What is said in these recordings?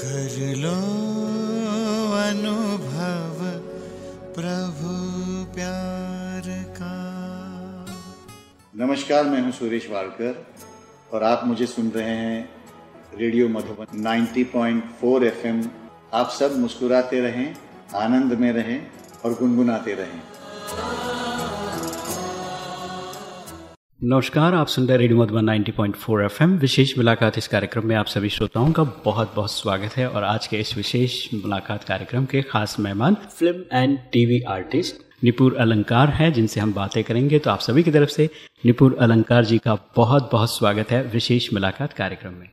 कर लो अनुभव प्रभु प्यार का। नमस्कार, मैं हूँ सुरेश वाडकर और आप मुझे सुन रहे हैं रेडियो मधुबन 90.4 एफएम। आप सब मुस्कुराते रहें, आनंद में रहें और गुनगुनाते रहें। नमस्कार, आप सुन रहे रेडियो मधुबन 90.4 एफएम। विशेष मुलाकात इस कार्यक्रम में आप सभी श्रोताओं का बहुत बहुत स्वागत है और आज के इस विशेष मुलाकात कार्यक्रम के खास मेहमान film and TV artist Nipur Alankar है, जिनसे हम बातें करेंगे। तो आप सभी की तरफ़ से निपुर अलंकार जी का बहुत बहुत स्वागत है विशेष मुलाकात कार्यक्रम में।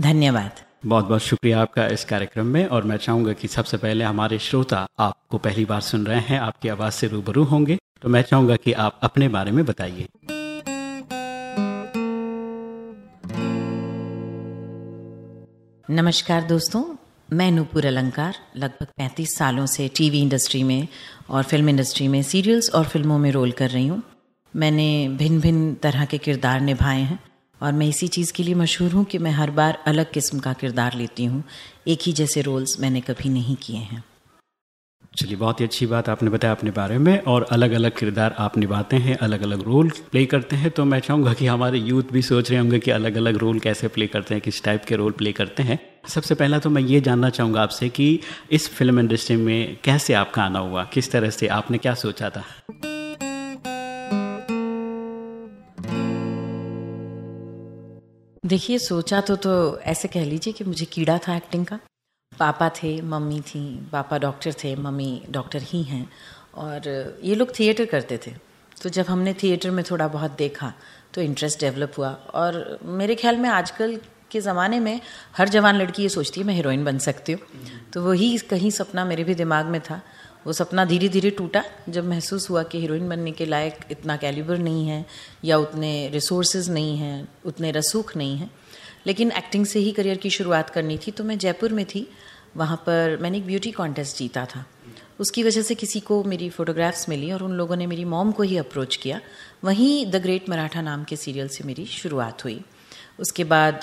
धन्यवाद। बहुत बहुत शुक्रिया आपका इस कार्यक्रम में और मैं चाहूँगा कि सबसे पहले हमारे श्रोता आपको पहली बार सुन रहे हैं, आपकी आवाज़ से रूबरू होंगे तो मैं चाहूँगा कि आप अपने बारे में बताइए। नमस्कार दोस्तों, मैं नूपुर अलंकार, लगभग 35 सालों से टीवी इंडस्ट्री में और फ़िल्म इंडस्ट्री में सीरियल्स और फ़िल्मों में रोल कर रही हूँ। मैंने भिन्न भिन्न तरह के किरदार निभाए हैं। और मैं इसी चीज़ के लिए मशहूर हूँ कि मैं हर बार अलग किस्म का किरदार लेती हूँ। एक ही जैसे रोल्स मैंने कभी नहीं किए हैं। चलिए, बहुत ही अच्छी बात आपने बताया अपने बारे में और अलग अलग किरदार आप निभाते हैं अलग अलग रोल प्ले करते हैं। तो मैं चाहूँगा कि हमारे यूथ भी सोच रहे होंगे कि अलग अलग रोल कैसे प्ले करते हैं, किस टाइप के रोल प्ले करते हैं। सबसे पहला तो मैं ये जानना चाहूँगा आपसे कि इस फ़िल्म इंडस्ट्री में कैसे आपका आना हुआ? किस तरह से आपने क्या सोचा था? देखिए, सोचा तो तो ऐसे कह लीजिए कि मुझे कीड़ा था एक्टिंग का। पापा थे, मम्मी थी, पापा डॉक्टर थे, मम्मी डॉक्टर ही हैं। और ये लोग थिएटर करते थे। तो जब हमने थिएटर में थोड़ा बहुत देखा तो इंटरेस्ट डेवलप हुआ। और मेरे ख्याल में आजकल के ज़माने में हर जवान लड़की ये सोचती है, मैं हीरोइन बन सकती हूँ। तो वही कहीं सपना मेरे भी दिमाग में था। वो सपना धीरे धीरे टूटा जब महसूस हुआ कि हीरोइन बनने के लायक इतना कैलिबर नहीं है या उतने रिसोर्सेज नहीं हैं, उतने रसूख नहीं हैं। लेकिन एक्टिंग से ही करियर की शुरुआत करनी थी तो मैं जयपुर में थी। वहाँ पर मैंने एक ब्यूटी कॉन्टेस्ट जीता था। उसकी वजह से किसी को मेरी फ़ोटोग्राफ्स मिली और उन लोगों ने मेरी मॉम को ही अप्रोच किया। वहीं द ग्रेट मराठा नाम के सीरियल से मेरी शुरुआत हुई। उसके बाद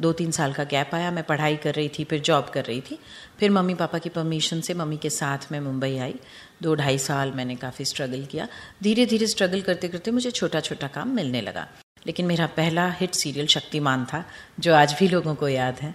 दो तीन साल का गैप आया, मैं पढ़ाई कर रही थी, फिर जॉब कर रही थी। फिर मम्मी पापा की परमिशन से मम्मी के साथ मैं मुंबई आई। दो ढाई साल मैंने काफ़ी स्ट्रगल किया। धीरे धीरे स्ट्रगल करते करते मुझे छोटा छोटा काम मिलने लगा। लेकिन मेरा पहला हिट सीरियल शक्तिमान था, जो आज भी लोगों को याद है।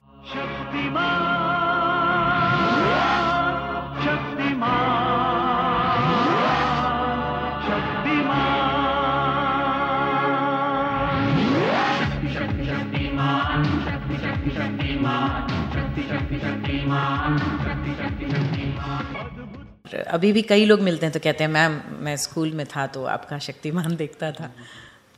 अभी भी कई लोग मिलते हैं तो कहते हैं, मैम, मैं स्कूल में था तो आपका शक्तिमान देखता था।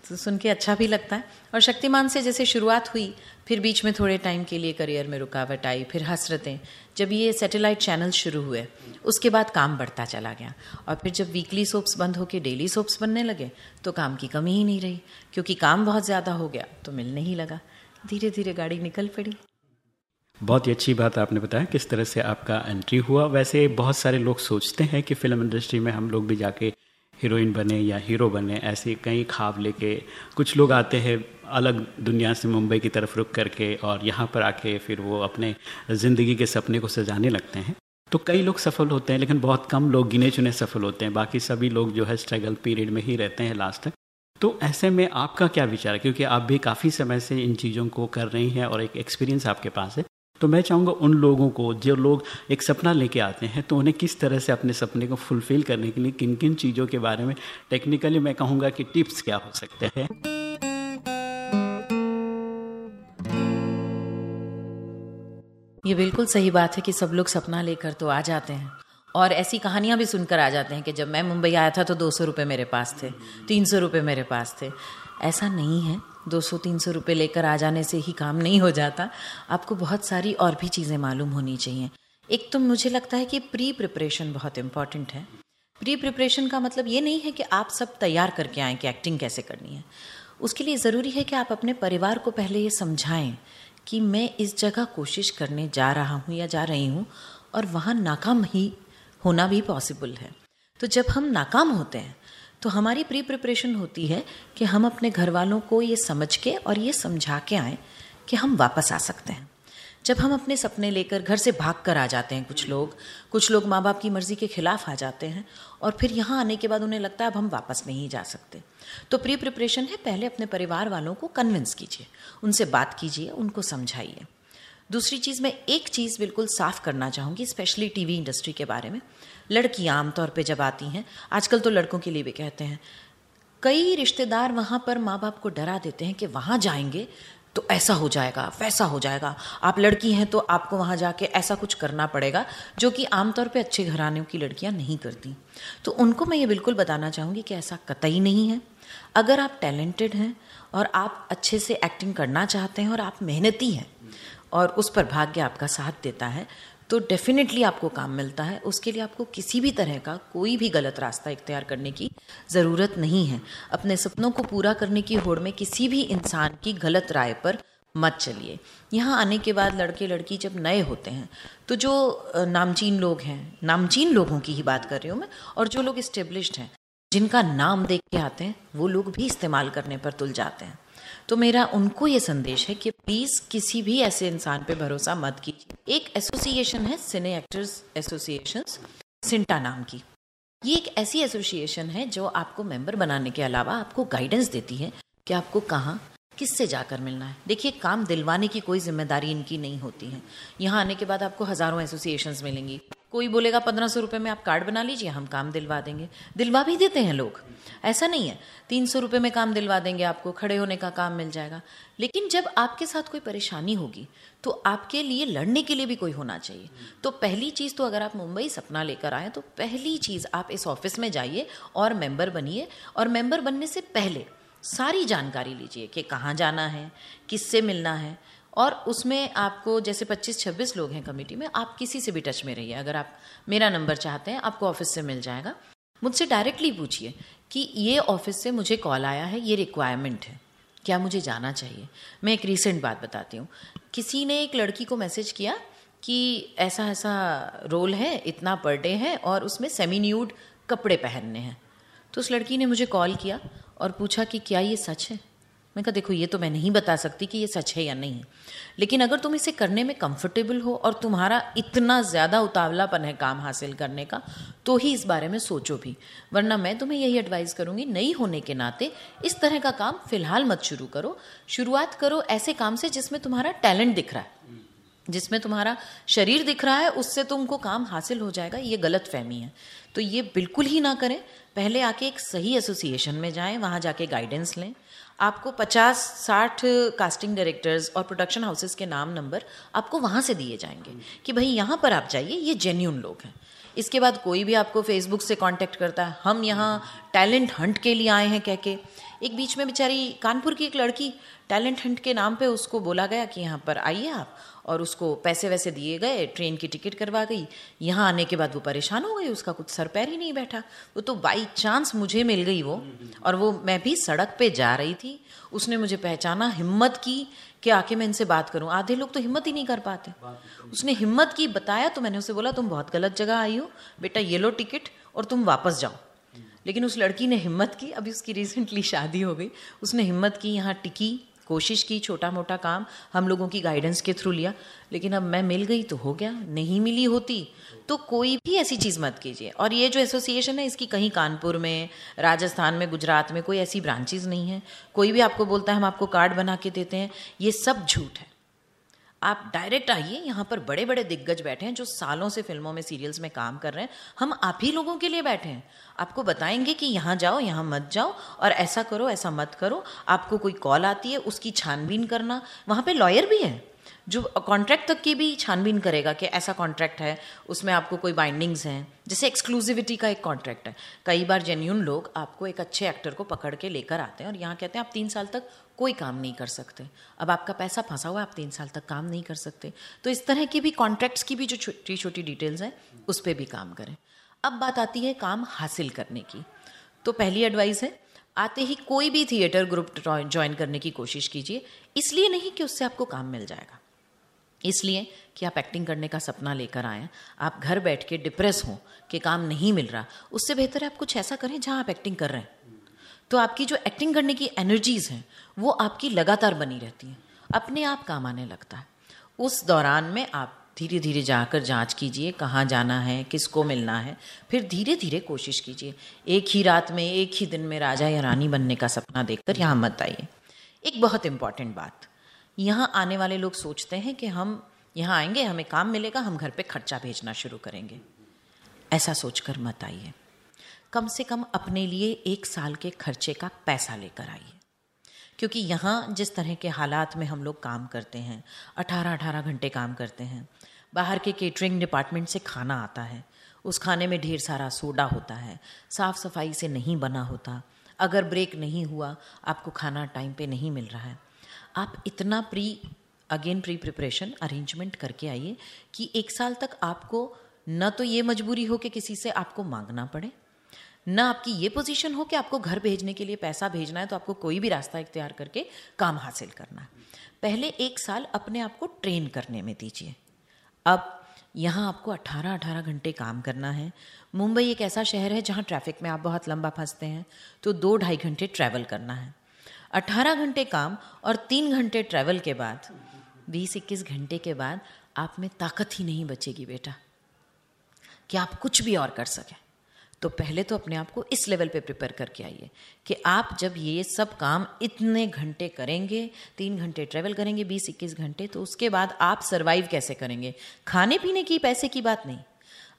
तो सुन के अच्छा भी लगता है। और शक्तिमान से जैसे शुरुआत हुई, फिर बीच में थोड़े टाइम के लिए करियर में रुकावट आई, फिर हसरतें। जब ये सैटेलाइट चैनल शुरू हुए, उसके बाद काम बढ़ता चला गया। और फिर जब वीकली सोप्स बंद होके डेली सोप्स बनने लगे तो काम की कमी ही नहीं रही। क्योंकि काम बहुत ज़्यादा हो गया तो मिलने ही लगा। धीरे धीरे गाड़ी निकल पड़ी। बहुत ही अच्छी बात आपने बताया, किस तरह से आपका एंट्री हुआ। वैसे बहुत सारे लोग सोचते हैं कि फ़िल्म इंडस्ट्री में हम लोग भी जाके हीरोइन बने या हीरो बने, ऐसे कई ख्वाब लेके। कुछ लोग आते हैं अलग दुनिया से, मुंबई की तरफ़ रुक करके और यहाँ पर आके फिर वो अपने ज़िंदगी के सपने को सजाने लगते हैं। तो कई लोग सफल होते हैं, लेकिन बहुत कम लोग गिने चुने सफल होते हैं। बाकी सभी लोग जो है स्ट्रगल पीरियड में ही रहते हैं लास्ट तक। तो ऐसे में आपका क्या विचार है? क्योंकि आप भी काफ़ी समय से इन चीज़ों को कर रही हैं और एक एक्सपीरियंस आपके पास है। तो मैं चाहूँगा उन लोगों को, जो लोग एक सपना लेके आते हैं तो उन्हें किस तरह से अपने सपने को फुलफ़िल करने के लिए किन किन चीज़ों के बारे में टेक्निकली मैं कहूँगा कि टिप्स क्या हो सकते हैं। ये बिल्कुल सही बात है कि सब लोग सपना लेकर तो आ जाते हैं। और ऐसी कहानियाँ भी सुनकर आ जाते हैं कि जब मैं मुंबई आया था तो दो सौ रुपये मेरे पास थे, तीन सौ रुपये मेरे पास थे। ऐसा नहीं है। दो सौ, तीन सौ रुपये लेकर आ जाने से ही काम नहीं हो जाता। आपको बहुत सारी और भी चीज़ें मालूम होनी चाहिए। एक तो मुझे लगता है कि प्री प्रिपरेशन बहुत इंपॉर्टेंट है। प्री प्रिपरेशन का मतलब ये नहीं है कि आप सब तैयार करके आएँ कि एक्टिंग कैसे करनी है। उसके लिए ज़रूरी है कि आप अपने परिवार को पहले ये समझाएँ कि मैं इस जगह कोशिश करने जा रहा हूँ या जा रही हूँ और वहाँ नाकाम ही होना भी पॉसिबल है। तो जब हम नाकाम होते हैं तो हमारी प्री प्रिपरेशन होती है कि हम अपने घर वालों को ये समझ के और ये समझा के आए कि हम वापस आ सकते हैं। जब हम अपने सपने लेकर घर से भाग कर आ जाते हैं कुछ लोग कुछ लोग माँ बाप की मर्ज़ी के खिलाफ आ जाते हैं और फिर यहाँ आने के बाद उन्हें लगता है अब हम वापस नहीं जा सकते। तो प्री प्रिपरेशन है, पहले अपने परिवार वालों को कन्विंस कीजिए, उनसे बात कीजिए, उनको समझाइए। दूसरी चीज़ मैं एक चीज़ बिल्कुल साफ़ करना चाहूँगी स्पेशली टीवी इंडस्ट्री के बारे में लड़कियाँ आमतौर पर जब आती हैं, आजकल तो लड़कों के लिए भी कहते हैं, कई रिश्तेदार वहाँ पर माँ बाप को डरा देते हैं कि वहाँ जाएँगे तो ऐसा हो जाएगा, वैसा हो जाएगा। आप लड़की हैं तो आपको वहाँ जाके ऐसा कुछ करना पड़ेगा, जो कि आमतौर पे अच्छे घरानों की लड़कियाँ नहीं करती। तो उनको मैं ये बिल्कुल बताना चाहूँगी कि ऐसा कतई नहीं है। अगर आप टैलेंटेड हैं और आप अच्छे से एक्टिंग करना चाहते हैं और आप मेहनती हैं और उस पर भाग्य आपका साथ देता है तो डेफिनेटली आपको काम मिलता है। उसके लिए आपको किसी भी तरह का कोई भी गलत रास्ता इख्तियार करने की ज़रूरत नहीं है। अपने सपनों को पूरा करने की होड़ में किसी भी इंसान की गलत राय पर मत चलिए। यहाँ आने के बाद लड़के लड़की जब नए होते हैं तो जो नामचीन लोग हैं, नामचीन लोगों की ही बात कर रही हूँ मैं, और जो लोग इस्टेब्लिश्ड हैं, जिनका नाम देख के आते हैं, वो लोग भी इस्तेमाल करने पर तुल जाते हैं। तो मेरा उनको ये संदेश है कि प्लीज़ किसी भी ऐसे इंसान पे भरोसा मत कीजिए। एक एसोसिएशन है सिने एक्टर्स एसोसिएशन सिंटा नाम की। ये एक ऐसी एसोसिएशन है जो आपको मेंबर बनाने के अलावा आपको गाइडेंस देती है कि आपको कहाँ किससे जाकर मिलना है? देखिए, काम दिलवाने की कोई ज़िम्मेदारी इनकी नहीं होती है। यहाँ आने के बाद आपको हज़ारों एसोसिएशंस मिलेंगी। कोई बोलेगा, पंद्रह सौ रुपये में आप कार्ड बना लीजिए, हम काम दिलवा देंगे। दिलवा भी देते हैं लोग। ऐसा नहीं है। तीन सौ रुपये में काम दिलवा देंगे आपको, खड़े होने का काम मिल जाएगा। लेकिन जब आपके साथ कोई परेशानी होगी तो आपके लिए लड़ने के लिए भी कोई होना चाहिए। तो पहली चीज़ तो अगर आप मुंबई सपना लेकर आए तो पहली चीज़ आप इस ऑफ़िस में जाइए और मेंबर बनिए। और मेंबर बनने से पहले सारी जानकारी लीजिए कि कहाँ जाना है, किससे मिलना है और उसमें आपको जैसे 25-26 लोग हैं कमेटी में, आप किसी से भी टच में रहिए। अगर आप मेरा नंबर चाहते हैं, आपको ऑफ़िस से मिल जाएगा। मुझसे डायरेक्टली पूछिए कि ये ऑफ़िस से मुझे कॉल आया है, ये रिक्वायरमेंट है। क्या मुझे जाना चाहिए? मैं एक रिसेंट बात बताती हूँ। किसी ने एक लड़की को मैसेज किया कि ऐसा ऐसा रोल है, इतना पर डे है और उसमें सेमी न्यूड कपड़े पहनने हैं। तो उस लड़की ने मुझे कॉल किया। और पूछा कि क्या ये सच है? मैं कहा, देखो, ये तो मैं नहीं बता सकती कि ये सच है या नहीं लेकिन अगर तुम इसे करने में कंफर्टेबल हो और तुम्हारा इतना ज़्यादा उतावलापन है काम हासिल करने का तो ही इस बारे में सोचो भी। वरना मैं तुम्हें यही एडवाइस करूँगी नई होने के नाते इस तरह का काम फ़िलहाल मत शुरू करो। शुरुआत करो ऐसे काम से जिसमें तुम्हारा टैलेंट दिख रहा है। जिसमें तुम्हारा शरीर दिख रहा है, उससे तुमको काम हासिल हो जाएगा। ये गलत फहमी है। तो ये बिल्कुल ही ना करें। पहले आके एक सही एसोसिएशन में जाएँ, वहाँ जाके गाइडेंस लें। आपको 50 60 कास्टिंग डायरेक्टर्स और प्रोडक्शन हाउसेस के नाम नंबर आपको वहाँ से दिए जाएँगे कि भाई यहाँ पर आप जाइए, ये जेन्यून लोग हैं। इसके बाद कोई भी आपको फेसबुक से कांटेक्ट करता है, हम यहाँ टैलेंट हंट के लिए आए हैं, कह के। एक बीच में बेचारी कानपुर की एक लड़की टैलेंट हंट के नाम पे उसको बोला गया कि यहाँ पर आइए आप। और उसको पैसे वैसे दिए गए, ट्रेन की टिकट करवा गई। यहाँ आने के बाद वो परेशान हो गई, उसका कुछ सर पैर ही नहीं बैठा। वो तो बाई चांस मुझे मिल गई वो, और वो मैं भी सड़क पे जा रही थी। उसने मुझे पहचाना, हिम्मत की कि आके मैं इनसे बात करूँ। आधे लोग तो हिम्मत ही नहीं कर पाते। उसने हिम्मत की, बताया तो मैंने उसे बोला, तुम बहुत गलत जगह आई हो। बेटा, ये लो टिकट और तुम वापस जाओ। लेकिन उस लड़की ने हिम्मत की। अभी उसकी रिसेंटली शादी हो गई। उसने हिम्मत की, यहाँ टिकी। कोशिश की छोटा मोटा काम, हम लोगों की गाइडेंस के थ्रू लिया। लेकिन अब मैं मिल गई तो हो गया, नहीं मिली होती तो कोई भी ऐसी चीज़ मत कीजिए। और ये जो एसोसिएशन है, इसकी कहीं कानपुर में, राजस्थान में, गुजरात में कोई ऐसी ब्रांचेज नहीं है। कोई भी आपको बोलता है, हम आपको कार्ड बना के देते हैं, ये सब झूठ है। आप डायरेक्ट आइए, यहाँ पर बड़े बड़े दिग्गज बैठे हैं जो सालों से फ़िल्मों में, सीरियल्स में काम कर रहे हैं। हम आप ही लोगों के लिए बैठे हैं। आपको बताएँगे कि यहाँ जाओ, यहाँ मत जाओ और ऐसा करो, ऐसा मत करो। आपको कोई कॉल आती है, उसकी छानबीन करना। वहाँ पे लॉयर भी है। जो कॉन्ट्रैक्ट तक की भी छानबीन करेगा कि ऐसा कॉन्ट्रैक्ट है, उसमें आपको कोई बाइंडिंग्स हैं। जैसे एक्सक्लूसिविटी का एक कॉन्ट्रैक्ट है। कई बार जेन्यून लोग आपको एक अच्छे एक्टर को पकड़ के लेकर आते हैं और यहाँ कहते हैं, आप तीन साल तक कोई काम नहीं कर सकते। अब आपका पैसा फंसा हुआ है, आप तीन साल तक काम नहीं कर सकते। तो इस तरह की भी कॉन्ट्रैक्ट्स की भी जो छोटी छोटी डिटेल्स हैं, उस पर भी काम करें। अब बात आती है काम हासिल करने की। तो पहली एडवाइस है, आते ही कोई भी थिएटर ग्रुप ज्वाइन करने की कोशिश कीजिए। इसलिए नहीं कि उससे आपको काम मिल जाएगा। इसलिए कि आप एक्टिंग करने का सपना लेकर आए। आप घर बैठ के डिप्रेस हों कि काम नहीं मिल रहा। उससे बेहतर है आप कुछ ऐसा करें जहाँ आप एक्टिंग कर रहे हैं। तो आपकी जो एक्टिंग करने की एनर्जीज हैं, वो आपकी लगातार बनी रहती हैं। अपने आप काम आने लगता है। उस दौरान में आप धीरे धीरे जाकर जाँच कीजिए, कहाँ जाना है, किसको मिलना है। फिर धीरे धीरे कोशिश कीजिए। एक ही रात में, एक ही दिन में राजा या रानी बनने का सपना देखकर यहाँ मत आइए। एक बहुत इंपॉर्टेंट बात। यहाँ आने वाले लोग सोचते हैं कि हम यहाँ आएँगे, हमें काम मिलेगा, हम घर पे खर्चा भेजना शुरू करेंगे। ऐसा सोचकर मत आइए। कम से कम अपने लिए एक साल के खर्चे का पैसा लेकर आइए। क्योंकि यहाँ जिस तरह के हालात में हम लोग काम करते हैं अठारह अठारह घंटे काम करते हैं, बाहर के केटरिंग डिपार्टमेंट से खाना आता है, उस खाने में ढेर सारा सोडा होता है साफ़ सफ़ाई से नहीं बना होता, अगर ब्रेक नहीं हुआ, आपको खाना टाइम पे नहीं मिल रहा है। आप इतना pre again pre preparation arrangement करके आइए कि एक साल तक आपको न तो ये मजबूरी हो कि किसी से आपको मांगना पड़े, न आपकी ये पोजीशन हो कि आपको घर भेजने के लिए पैसा भेजना है तो आपको कोई भी रास्ता इख्तियार करके काम हासिल करना है। पहले एक साल अपने आप को ट्रेन करने में दीजिए। अब यहाँ आपको 18-18 घंटे काम करना है। मुंबई एक ऐसा शहर है जहाँ ट्रैफ़िक में आप बहुत लंबा फंसते हैं तो दो ढाई घंटे ट्रैवल करना है। 18 घंटे काम और तीन घंटे ट्रैवल के बाद 20-21 घंटे के बाद आप में ताकत ही नहीं बचेगी बेटा। कि आप कुछ भी और कर सकें। तो पहले तो अपने आप को इस लेवल पे प्रिपेयर करके आइए कि आप जब ये सब काम इतने घंटे करेंगे, तीन घंटे ट्रेवल करेंगे, बीस इक्कीस घंटे तो उसके बाद आप सरवाइव कैसे करेंगे? खाने पीने की पैसे की बात नहीं।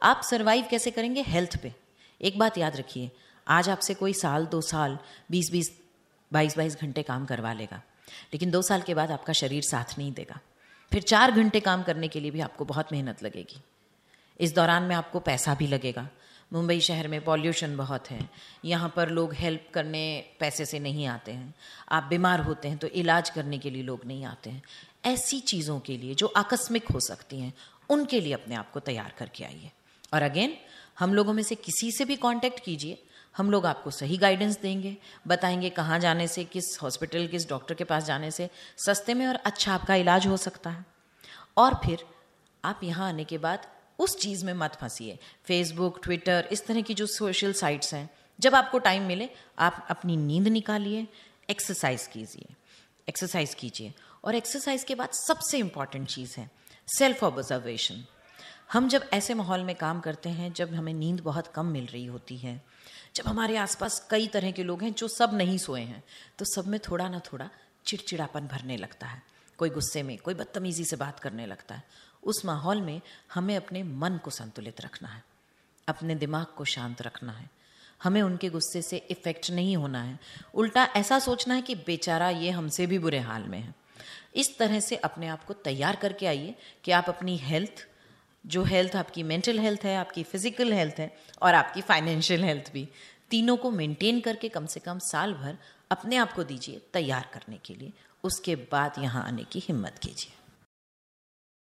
आप सरवाइव कैसे करेंगे? हेल्थ पे। एक बात याद रखिए, आज आपसे कोई साल, दो साल, बीस बीस बाईस बाईस घंटे काम करवा लेगा। लेकिन दो साल के बाद आपका शरीर साथ नहीं देगा। फिर चार घंटे काम करने के लिए भी आपको बहुत मेहनत लगेगी। इस दौरान में आपको पैसा भी लगेगा। मुंबई शहर में पॉल्यूशन बहुत है। यहाँ पर लोग हेल्प करने पैसे से नहीं आते हैं। आप बीमार होते हैं तो इलाज करने के लिए लोग नहीं आते हैं। ऐसी चीज़ों के लिए जो आकस्मिक हो सकती हैं, उनके लिए अपने आप को तैयार करके आइए। और अगेन, हम लोगों में से किसी से भी कांटेक्ट कीजिए। हम लोग आपको सही गाइडेंस देंगे, बताएँगे कहाँ जाने से, किस हॉस्पिटल किस डॉक्टर के पास जाने से सस्ते में और अच्छा आपका इलाज हो सकता है। और फिर आप यहाँ आने के बाद उस चीज़ में मत फंसीए। फेसबुक ट्विटर इस तरह की जो सोशल साइट्स हैं, जब आपको टाइम मिले, आप अपनी नींद निकालिए एक्सरसाइज कीजिए एक्सरसाइज कीजिए। और एक्सरसाइज के बाद सबसे इंपॉर्टेंट चीज़ है सेल्फ ऑब्जर्वेशन हम जब ऐसे माहौल में काम करते हैं, जब हमें नींद बहुत कम मिल रही होती है जब हमारे आसपास कई तरह के लोग हैं जो सब नहीं सोए हैं तो सब में थोड़ा ना थोड़ा चिड़चिड़ापन भरने लगता है। कोई गुस्से में, कोई बदतमीज़ी से बात करने लगता है। उस माहौल में हमें अपने मन को संतुलित रखना है। अपने दिमाग को शांत रखना है। हमें उनके गुस्से से इफ़ेक्ट नहीं होना है। उल्टा ऐसा सोचना है कि बेचारा ये हमसे भी बुरे हाल में है। इस तरह से अपने आप को तैयार करके आइए कि आप अपनी हेल्थ जो हेल्थ आपकी मेंटल हेल्थ है, आपकी फ़िज़िकल हेल्थ है और आपकी फाइनेंशियल हेल्थ भी, तीनों को मेंटेन करके कम से कम साल भर अपने आप को दीजिए तैयार करने के लिए। उसके बाद यहाँ आने की हिम्मत कीजिए।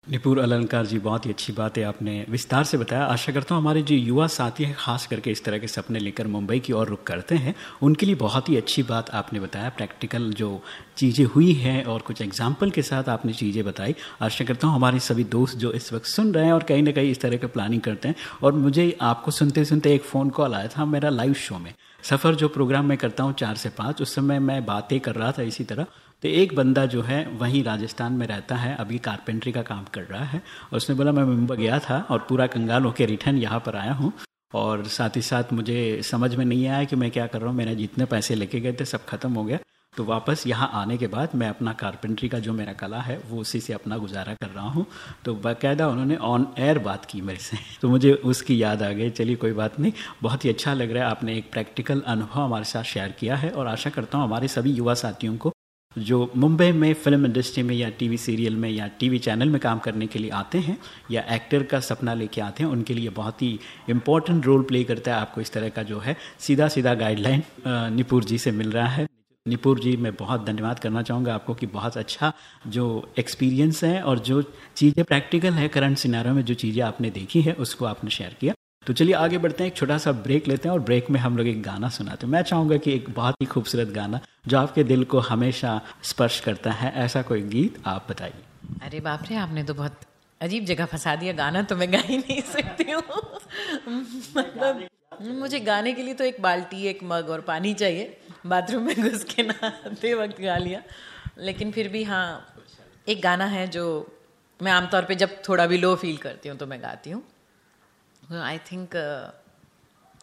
निपुर अलंकार जी, बहुत ही अच्छी बात है, आपने विस्तार से बताया। आशा करता हूँ हमारे जो युवा साथी हैं, खास करके इस तरह के सपने लेकर मुंबई की ओर रुख करते हैं, उनके लिए बहुत ही अच्छी बात आपने बताया। प्रैक्टिकल जो चीज़ें हुई हैं और कुछ एग्ज़ाम्पल के साथ आपने चीज़ें बताई। आशा करता हूँ हमारे सभी दोस्त जो इस वक्त सुन रहे हैं और कहीं ना कहीं इस तरह का प्लानिंग करते हैं। और मुझे आपको सुनते सुनते एक फ़ोन कॉल आया था मेरा लाइव शो में। सफ़र जो प्रोग्राम मैं करता हूँ चार से पाँच, उस समय मैं बातें कर रहा था इसी तरह। तो एक बंदा जो है, वहीं राजस्थान में रहता है, अभी कारपेंट्री का काम कर रहा है, और उसने बोला, मैं मुंबई गया था और पूरा कंगाल होकर रिटर्न यहाँ पर आया हूँ, और साथ ही साथ मुझे समझ में नहीं आया कि मैं क्या कर रहा हूँ, मेरा जितने पैसे लेके गए थे, सब खत्म हो गया तो वापस यहाँ आने के बाद मैं अपना कारपेंट्री का जो मेरा कला है, वो उसी से अपना गुजारा कर रहा हूँ। तो बाकायदा उन्होंने ऑन एयर बात की मेरे से तो मुझे उसकी याद आ गई, चलिए कोई बात नहीं, बहुत ही अच्छा लग रहा है, आपने एक प्रैक्टिकल अनुभव हमारे साथ शेयर किया है, और आशा करता हूँ हमारे सभी युवा साथियों को जो मुंबई में फ़िल्म इंडस्ट्री में या टीवी सीरियल में या टीवी चैनल में काम करने के लिए आते हैं या एक्टर का सपना लेके आते हैं, उनके लिए बहुत ही इम्पोर्टेंट रोल प्ले करता है आपको इस तरह का जो है सीधा सीधा गाइडलाइन निपुर जी से मिल रहा है। निपुर जी, मैं बहुत धन्यवाद करना चाहूँगा आपको कि बहुत अच्छा जो एक्सपीरियंस है और जो चीज़ें प्रैक्टिकल है करंट सिनारों में, जो चीज़ें आपने देखी है, उसको आपने शेयर किया। तो चलिए आगे बढ़ते हैं, एक छोटा सा ब्रेक लेते हैं और ब्रेक में हम लोग एक गाना सुनाते हैं। मैं चाहूँगा कि एक बहुत ही खूबसूरत गाना जो आपके दिल को हमेशा स्पर्श करता है, ऐसा कोई गीत आप बताइए। अरे बाप रे, आपने तो बहुत अजीब जगह फंसा दिया गाना तो मैं गा ही नहीं सकती हूँ। मतलब मुझे गाने के लिए तो एक बाल्टी, एक मग और पानी चाहिए, बाथरूम में घुस के नहाते वक्त गा लिया। लेकिन फिर भी हाँ एक गाना है जो मैं आमतौर पे जब थोड़ा भी लो फील करती हूँ तो मैं गाती हूँ। आई थिंक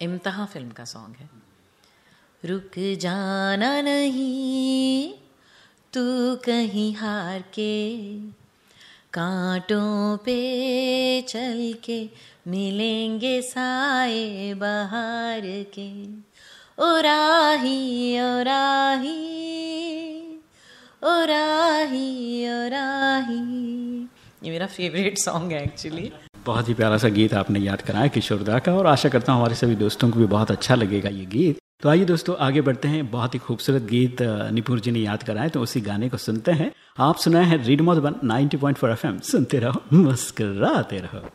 इम्तहा फ़िल्म का सॉन्ग है रुक जाना नहीं, तू कहीं हार के, कांटों पे चल के मिलेंगे साए बाहर के। ओ राही ओ राही ओ राही ओ राही। ये मेरा फेवरेट सॉन्ग है एक्चुअली बहुत ही प्यारा सा गीत आपने याद कराया किशोरदा का, और आशा करता हूँ हमारे सभी दोस्तों को भी बहुत अच्छा लगेगा ये गीत। तो आइए दोस्तों, आगे बढ़ते हैं। बहुत ही खूबसूरत गीत निपुर जी ने याद कराए तो उसी गाने को सुनते हैं। आप सुनाए हैं रीड मोद नाइनटी पॉइंट फोर एफ़ एम सुनते रहो, मुस्कराते रहो।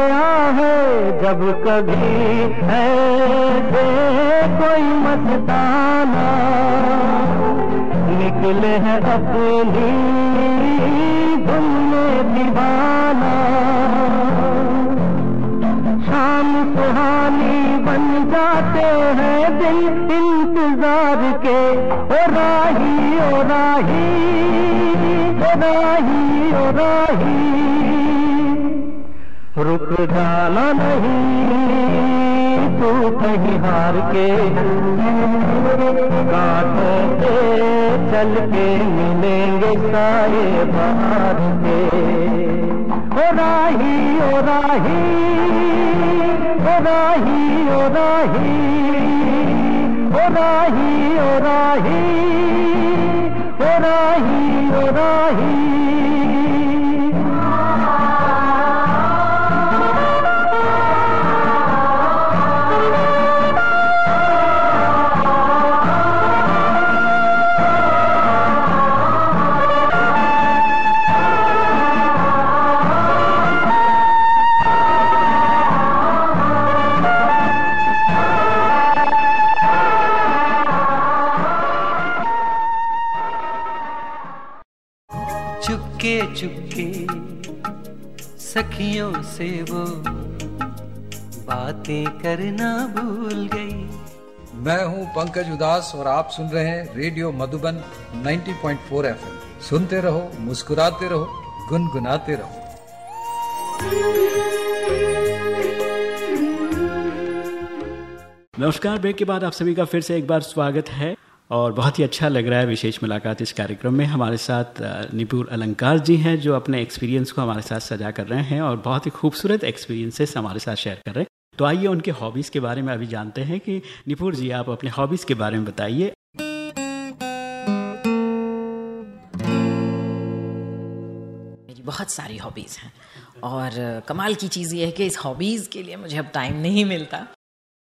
गया है, जब कभी है दे कोई मस्ताना निकले हैं अपनी घूमने दीवाना। शाम सुहानी बन जाते हैं दिल इंतज़ार के। ओ राही ओ राही ओ राही ओ राही। रुक जाना नहीं, तू कहीं हार के कांटों पे चल के मिलेंगे सारे बाहर के। ओ राही ओ राही ओ राही ओ राही ओ राही ओ राही ओ राही ओ राही। सखियों से वो बातें करना भूल गई। मैं हूँ पंकज उदास और आप सुन रहे हैं रेडियो मधुबन 90.4 एफएम। सुनते रहो मुस्कुराते रहो गुनगुनाते रहो। नमस्कार ब्रेक के बाद आप सभी का फिर से एक बार स्वागत है। और बहुत ही अच्छा लग रहा है विशेष मुलाकात इस कार्यक्रम में। हमारे साथ निपुर अलंकार जी हैं, जो अपने एक्सपीरियंस को हमारे साथ सजा कर रहे हैं और बहुत ही खूबसूरत एक्सपीरियंसेस हमारे साथ शेयर कर रहे हैं। तो आइए उनके हॉबीज़ के बारे में अभी जानते हैं कि निपुर जी, आप अपने हॉबीज़ के बारे में बताइए। मेरी बहुत सारी हॉबीज़ हैं और कमाल की चीज़ ये है कि इस हॉबीज़ के लिए मुझे अब टाइम नहीं मिलता।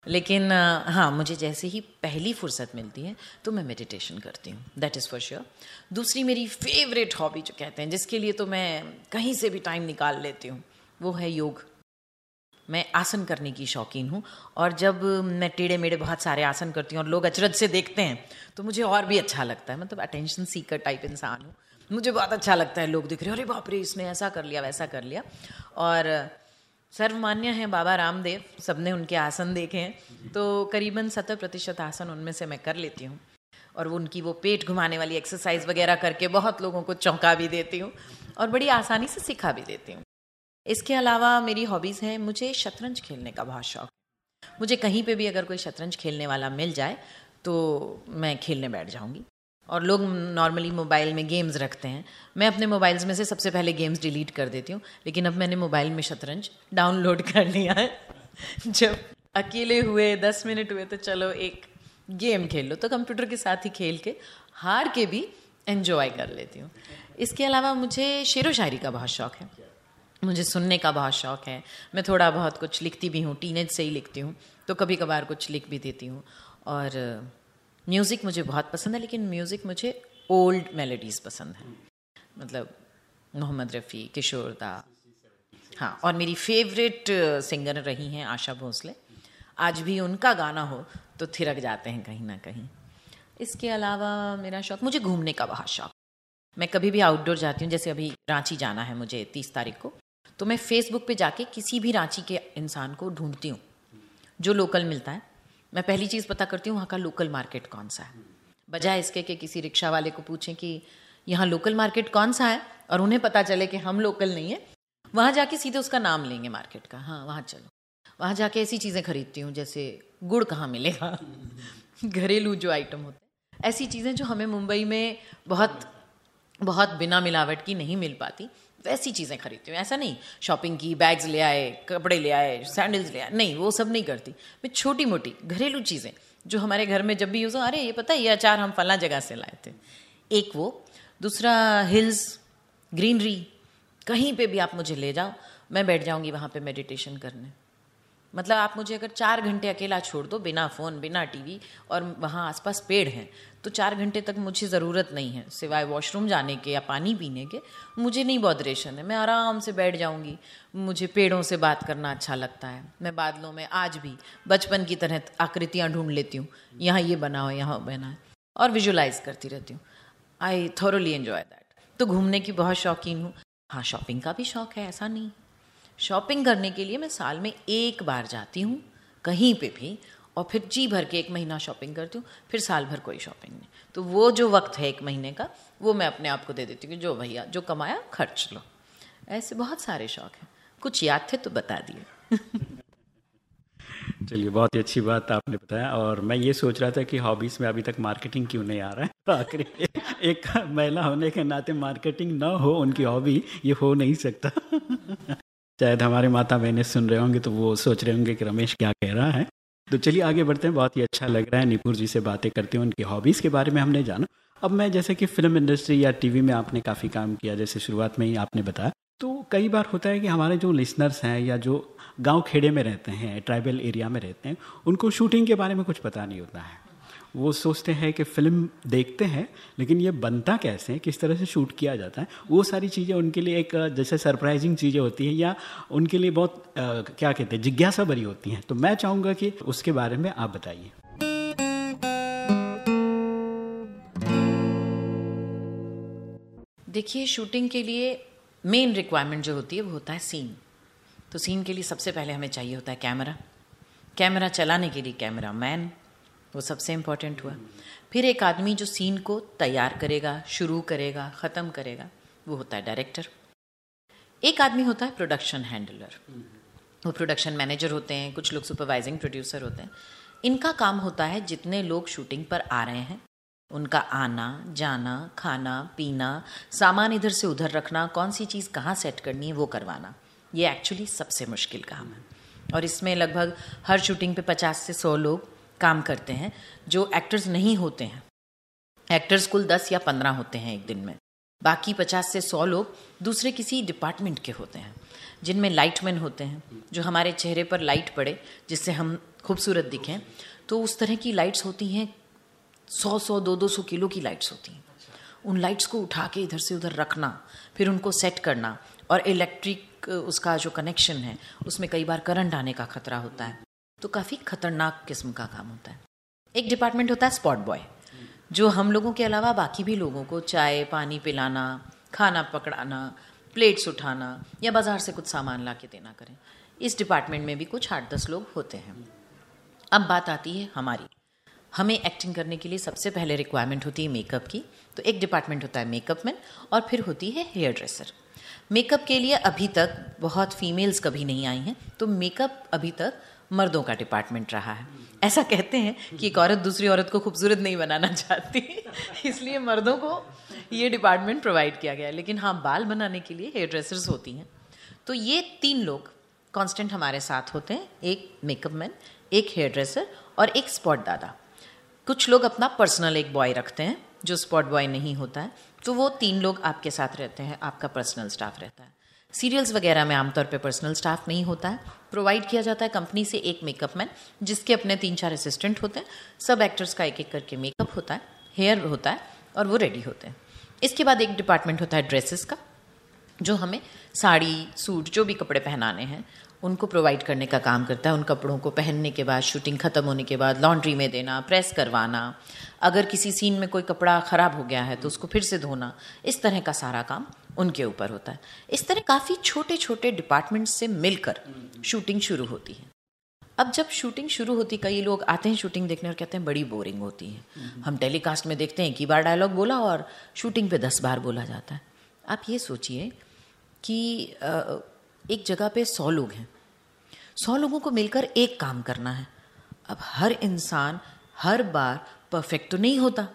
लेकिन हाँ मुझे जैसे ही पहली फुर्सत मिलती है तो मैं मेडिटेशन करती हूँ। दैट इज़ फॉर श्योर दूसरी मेरी फेवरेट हॉबी जो कहते हैं, जिसके लिए तो मैं कहीं से भी टाइम निकाल लेती हूँ, वो है योग। मैं आसन करने की शौकीन हूँ, और जब मैं टेढ़े मेढ़े बहुत सारे आसन करती हूँ और लोग अचरज से देखते हैं तो मुझे और भी अच्छा लगता है। मतलब अटेंशन सीकर टाइप इंसान हूँ, मुझे बहुत अच्छा लगता है, लोग दिख रहे हैं, अरे बाप रे, इसने ऐसा कर लिया, वैसा कर लिया। और सर्वमान्य हैं बाबा रामदेव, सबने उनके आसन देखे हैं। तो करीबन सत्तर प्रतिशत आसन उनमें से मैं कर लेती हूँ। और वो उनकी वो पेट घुमाने वाली एक्सरसाइज वगैरह करके बहुत लोगों को चौंका भी देती हूँ और बड़ी आसानी से सिखा भी देती हूँ। इसके अलावा मेरी हॉबीज़ हैं, मुझे शतरंज खेलने का बहुत शौक है। मुझे कहीं पे भी अगर कोई शतरंज खेलने वाला मिल जाए तो मैं खेलने बैठ जाऊँगी। और लोग नॉर्मली मोबाइल में गेम्स रखते हैं। मैं अपने मोबाइल्स में से सबसे पहले गेम्स डिलीट कर देती हूँ, लेकिन अब मैंने मोबाइल में शतरंज डाउनलोड कर लिया है। जब अकेले हुए, दस मिनट हुए तो चलो एक गेम खेल। लो तो कंप्यूटर के साथ ही खेल के, हार के भी एंजॉय कर लेती हूँ। इसके अलावा मुझे शेर व शायरी का बहुत शौक है। मुझे सुनने का बहुत शौक है। मैं थोड़ा बहुत कुछ लिखती भी हूँ टीनेज से ही लिखती हूँ तो कभी कभार कुछ लिख भी देती हूँ। और म्यूज़िक मुझे बहुत पसंद है, लेकिन म्यूज़िक मुझे ओल्ड मेलोडीज़ पसंद है। मतलब मोहम्मद रफ़ी, किशोर दा। हाँ और मेरी फेवरेट सिंगर रही हैं आशा भोसले। आज भी उनका गाना हो तो थिरक जाते हैं कहीं ना कहीं। इसके अलावा मेरा शौक, मुझे घूमने का बहुत शौक मैं कभी भी आउटडोर जाती हूँ, जैसे अभी रांची जाना है मुझे तीस तारीख को तो मैं फेसबुक पे जाके किसी भी रांची के इंसान को ढूंढती हूँ, जो लोकल मिलता है। मैं पहली चीज़ पता करती हूँ, वहाँ का लोकल मार्केट कौन सा है। बजाय इसके कि किसी रिक्शा वाले को पूछें कि यहाँ लोकल मार्केट कौन सा है, और उन्हें पता चले कि हम लोकल नहीं है, वहाँ जाके सीधे उसका नाम लेंगे मार्केट का। हाँ वहाँ चलो। वहाँ जाके ऐसी चीज़ें खरीदती हूँ, जैसे गुड़ कहाँ मिलेगा? घरेलू जो आइटम होते हैं। ऐसी चीज़ें जो हमें मुंबई में बहुत बहुत बिना मिलावट की नहीं मिल पाती। वैसी चीज़ें खरीदती हूँ, ऐसा नहीं। शॉपिंग की बैग्स ले आए, कपड़े ले आए सैंडल्स ले आए, नहीं, वो सब नहीं करती। मैं छोटी मोटी घरेलू चीज़ें, जो हमारे घर में जब भी यूज़ हो, अरे, ये पता है, ये अचार हम फला जगह से लाए थे। एक वो, दूसरा हिल्स ग्रीनरी कहीं पे भी आप मुझे ले जाओ, मैं बैठ जाऊँगी वहाँ पे मेडिटेशन करने। मतलब आप मुझे अगर चार घंटे अकेला छोड़ दो, बिना फ़ोन बिना टीवी और वहाँ आसपास पेड़ हैं तो चार घंटे तक मुझे ज़रूरत नहीं है, सिवाय वॉशरूम जाने के या पानी पीने के। मुझे नहीं बॉदरेशन है, मैं आराम से बैठ जाऊँगी। मुझे पेड़ों से बात करना अच्छा लगता है। मैं बादलों में आज भी बचपन की तरह आकृतियाँ ढूंढ लेती हूँ। यहाँ ये बना हो यहाँ बना है और विजुलाइज करती रहती हूँ। आई थोरली एन्जॉय दैट तो घूमने की बहुत शौकीन हूँ। हाँ शॉपिंग का भी शौक है, ऐसा नहीं। शॉपिंग करने के लिए मैं साल में एक बार जाती हूँ, कहीं पे भी। और फिर जी भर के एक महीना शॉपिंग करती हूँ, फिर साल भर कोई शॉपिंग नहीं। तो वो जो वक्त है एक महीने का, वो मैं अपने आप को दे देती हूँ जो भैया, जो कमाया, खर्च लो। ऐसे बहुत सारे शौक हैं। कुछ याद थे तो बता दिए। चलिए, बहुत ही अच्छी बात आपने बताया और मैं ये सोच रहा था कि हॉबीज़ में अभी तक मार्केटिंग क्यों नहीं आ रहा है? तो आखिर एक महिला होने के नाते मार्केटिंग ना हो, उनकी हॉबी ये हो नहीं सकता। शायद हमारे माता बहनें सुन रहे होंगे तो वो सोच रहे होंगे कि रमेश क्या कह रहा है। तो चलिए आगे बढ़ते हैं। बहुत ही अच्छा लग रहा है निपुर जी से बातें करते हैं उनकी हॉबीज़ के बारे में हमने जाना। अब मैं, जैसे कि फ़िल्म इंडस्ट्री या टीवी में आपने काफ़ी काम किया, जैसे शुरुआत में ही आपने बताया तो कई बार होता है कि हमारे जो लिसनर्स हैं या जो गाँव खेड़े में रहते हैं ट्राइबल एरिया में रहते हैं, उनको शूटिंग के बारे में कुछ पता नहीं होता है। वो सोचते हैं कि फ़िल्म देखते हैं लेकिन ये बनता कैसे है किस तरह से शूट किया जाता है वो सारी चीज़ें उनके लिए एक जैसे सरप्राइजिंग चीज़ें होती हैं या उनके लिए बहुत आ, क्या कहते हैं जिज्ञासा भरी होती हैं। तो मैं चाहूँगा कि उसके बारे में आप बताइए। देखिए शूटिंग के लिए मेन रिक्वायरमेंट जो होती है वो होता है सीन। तो सीन के लिए सबसे पहले हमें चाहिए होता है कैमरा। कैमरा चलाने के लिए कैमरा मैन वो सबसे इम्पोर्टेंट हुआ। फिर एक आदमी जो सीन को तैयार करेगा, शुरू करेगा, ख़त्म करेगा, वो होता है डायरेक्टर एक आदमी होता है प्रोडक्शन हैंडलर वो प्रोडक्शन मैनेजर होते हैं, कुछ लोग सुपरवाइजिंग प्रोड्यूसर होते हैं। इनका काम होता है जितने लोग शूटिंग पर आ रहे हैं, उनका आना, जाना, खाना, पीना, सामान इधर से उधर रखना, कौन सी चीज़ कहाँ सेट करनी है, वो करवाना। ये एक्चुअली सबसे मुश्किल काम है। और इसमें लगभग हर शूटिंग पे पचास से सौ लोग काम करते हैं, जो एक्टर्स नहीं होते हैं। एक्टर्स कुल दस या पंद्रह होते हैं एक दिन में। बाकी पचास से सौ लोग दूसरे किसी डिपार्टमेंट के होते हैं, जिनमें लाइटमैन होते हैं, जो हमारे चेहरे पर लाइट पड़े, जिससे हम खूबसूरत दिखें। तो उस तरह की लाइट्स होती हैं, सौ सौ, दो दो सौ किलो की लाइट्स होती हैं। उन लाइट्स को उठा के इधर से उधर रखना, फिर उनको सेट करना, और इलेक्ट्रिक उसका जो कनेक्शन है, उसमें कई बार करंट आने का खतरा होता है। तो काफ़ी खतरनाक किस्म का काम होता है। एक डिपार्टमेंट होता है स्पॉट बॉय, जो हम लोगों के अलावा बाकी भी लोगों को चाय, पानी पिलाना, खाना पकड़ाना प्लेट्स उठाना या बाज़ार से कुछ सामान ला के देना करें। इस डिपार्टमेंट में भी कुछ आठ दस लोग होते हैं। अब बात आती है हमारी। हमें एक्टिंग करने के लिए सबसे पहले रिक्वायरमेंट होती है मेकअप की। तो एक डिपार्टमेंट होता है मेकअप मैन और फिर होती है हेयर ड्रेसर मेकअप के लिए अभी तक बहुत फीमेल्स कभी नहीं आई हैं। तो मेकअप अभी तक मर्दों का डिपार्टमेंट रहा है। ऐसा कहते हैं कि एक औरत दूसरी औरत को खूबसूरत नहीं बनाना चाहती, इसलिए मर्दों को ये डिपार्टमेंट प्रोवाइड किया गया लेकिन हाँ बाल बनाने के लिए हेयर ड्रेसर्स होती हैं। तो ये तीन लोग कांस्टेंट हमारे साथ होते हैं। एक मेकअप मैन एक हेयर ड्रेसर और एक स्पॉट दादा। कुछ लोग अपना पर्सनल एक बॉय रखते हैं, जो स्पॉट बॉय नहीं होता है। तो वो तीन लोग आपके साथ रहते हैं, आपका पर्सनल स्टाफ रहता है। सीरियल्स वगैरह में आमतौर पे पर्सनल स्टाफ नहीं होता है। प्रोवाइड किया जाता है कंपनी से एक मेकअप मैन जिसके अपने तीन चार असिस्टेंट होते हैं। सब एक्टर्स का एक एक करके मेकअप होता है हेयर होता है और वो रेडी होते हैं। इसके बाद एक डिपार्टमेंट होता है ड्रेसेस का, जो हमें साड़ी सूट जो भी कपड़े पहनाने हैं, उनको प्रोवाइड करने का काम करता है। उन कपड़ों को पहनने के बाद शूटिंग ख़त्म होने के बाद लॉन्ड्री में देना प्रेस करवाना। अगर किसी सीन में कोई कपड़ा ख़राब हो गया है तो उसको फिर से धोना। इस तरह का सारा काम उनके ऊपर होता है। इस तरह काफ़ी छोटे छोटे डिपार्टमेंट से मिलकर शूटिंग शुरू होती है। अब जब शूटिंग शुरू होती कई लोग आते हैं शूटिंग देखने और कहते हैं बड़ी बोरिंग होती है। हम टेलीकास्ट में देखते हैं कि बार डायलॉग बोला और शूटिंग पे दस बार बोला जाता है। आप ये सोचिए कि एक जगह पे सौ लोग हैं। सौ लोगों को मिलकर एक काम करना है। अब हर इंसान हर बार परफेक्ट तो नहीं होता।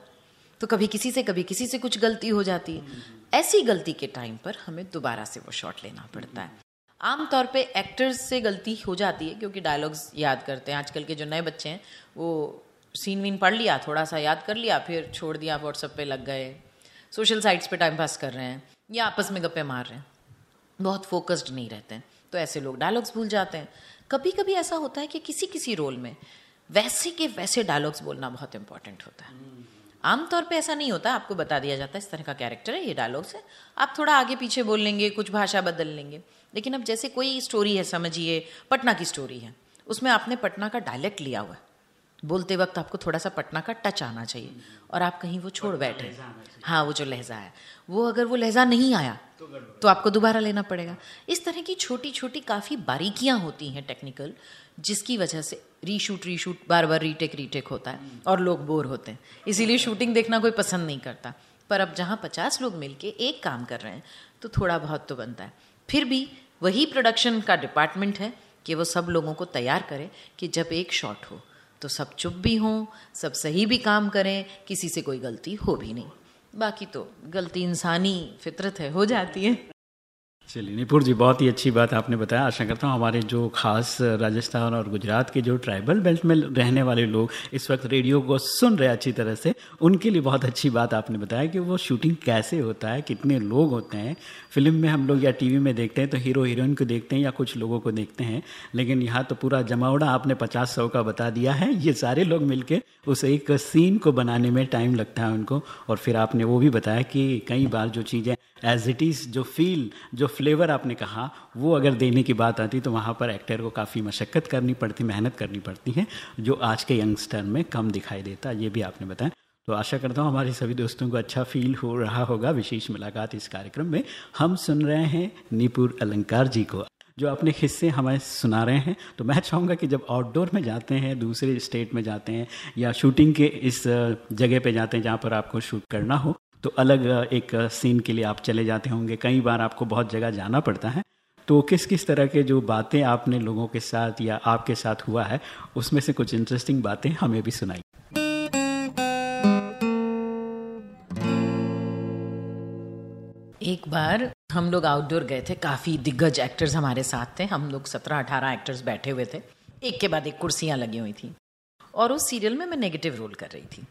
तो कभी किसी से कभी किसी से कुछ गलती हो जाती है। ऐसी गलती के टाइम पर हमें दोबारा से वो शॉट लेना पड़ता है। आमतौर पे एक्टर्स से गलती हो जाती है क्योंकि डायलॉग्स याद करते हैं। आजकल के जो नए बच्चे हैं, वो सीन वीन पढ़ लिया थोड़ा सा याद कर लिया, फिर छोड़ दिया व्हाट्सअप पे लग गए सोशल साइट्स पे टाइम पास कर रहे हैं या आपस में गप्पे मार रहे हैं। बहुत फोकस्ड नहीं रहते हैं तो ऐसे लोग डायलॉग्स भूल जाते हैं। कभी कभी ऐसा होता है कि किसी किसी रोल में वैसे के वैसे डायलॉग्स बोलना बहुत इंपॉर्टेंट होता है। आमतौर पे ऐसा नहीं होता आपको बता दिया जाता है इस तरह का कैरेक्टर है ये डायलॉग्स है। आप थोड़ा आगे पीछे बोल लेंगे कुछ भाषा बदल लेंगे। लेकिन अब जैसे कोई स्टोरी है समझिए पटना की स्टोरी है उसमें आपने पटना का डायलेक्ट लिया हुआ है। बोलते वक्त आपको थोड़ा सा पटना का टच आना चाहिए और आप कहीं वो छोड़ बैठे। हाँ वो जो लहजा है वो अगर वो लहजा नहीं आया तो आपको दोबारा लेना पड़ेगा। इस तरह की छोटी छोटी काफ़ी बारीकियाँ होती हैं टेक्निकल जिसकी वजह से रीशूट रीशूट, बार बार रीटेक रीटेक होता है और लोग बोर होते हैं। इसीलिए शूटिंग देखना कोई पसंद नहीं करता। पर अब जहाँ पचास लोग मिलके एक काम कर रहे हैं तो थोड़ा बहुत तो बनता है। फिर भी वही प्रोडक्शन का डिपार्टमेंट है कि वो सब लोगों को तैयार करे कि जब एक शॉट हो तो सब चुप भी हों, सब सही भी काम करें, किसी से कोई गलती हो भी नहीं। बाकी तो गलती इंसानी फितरत है, हो जाती है। चलिए निपुर जी, बहुत ही अच्छी बात आपने बताया। आशा करता हूँ हमारे जो खास राजस्थान और गुजरात के जो ट्राइबल बेल्ट में रहने वाले लोग इस वक्त रेडियो को सुन रहे अच्छी तरह से, उनके लिए बहुत अच्छी बात आपने बताया कि वो शूटिंग कैसे होता है, कितने लोग होते हैं। फ़िल्म में हम लोग या टीवी में देखते हैं तो हीरो, हीरोइन को देखते हैं या कुछ लोगों को देखते हैं, लेकिन यहाँ तो पूरा जमावड़ा आपने पचास सौ का बता दिया है। ये सारे लोग मिलके उस एक सीन को बनाने में टाइम लगता है उनको, और फिर आपने वो भी बताया कि कई बार जो चीज़ें एज इट इज़ जो फील जो फ्लेवर आपने कहा, वो अगर देने की बात आती तो वहाँ पर एक्टर को काफ़ी मशक्क़त करनी पड़ती, मेहनत करनी पड़ती है, जो आज के यंगस्टर में कम दिखाई देता, ये भी आपने बताया। तो आशा करता हूँ हमारे सभी दोस्तों को अच्छा फील हो रहा होगा विशेष मुलाकात इस कार्यक्रम में। हम सुन रहे हैं नीपुर अलंकार जी को, जो अपने हिस्से हमें सुना रहे हैं। तो मैं चाहूँगा कि जब आउटडोर में जाते हैं, दूसरे स्टेट में जाते हैं, या शूटिंग के इस जगह पे जाते हैं जहाँ पर आपको शूट करना हो तो अलग एक सीन के लिए आप चले जाते होंगे। कई बार आपको बहुत जगह जाना पड़ता है। तो किस किस तरह के जो बातें आपने लोगों के साथ या आपके साथ हुआ है, उसमें से कुछ इंटरेस्टिंग बातें हमें भी सुनाई। एक बार हम लोग आउटडोर गए थे। काफ़ी दिग्गज एक्टर्स हमारे साथ थे। हम लोग सत्रह, अठारह एक्टर्स बैठे हुए थे। एक के बाद एक कुर्सियाँ लगी हुई थी। और उस सीरियल में मैं नेगेटिव रोल कर रही थी।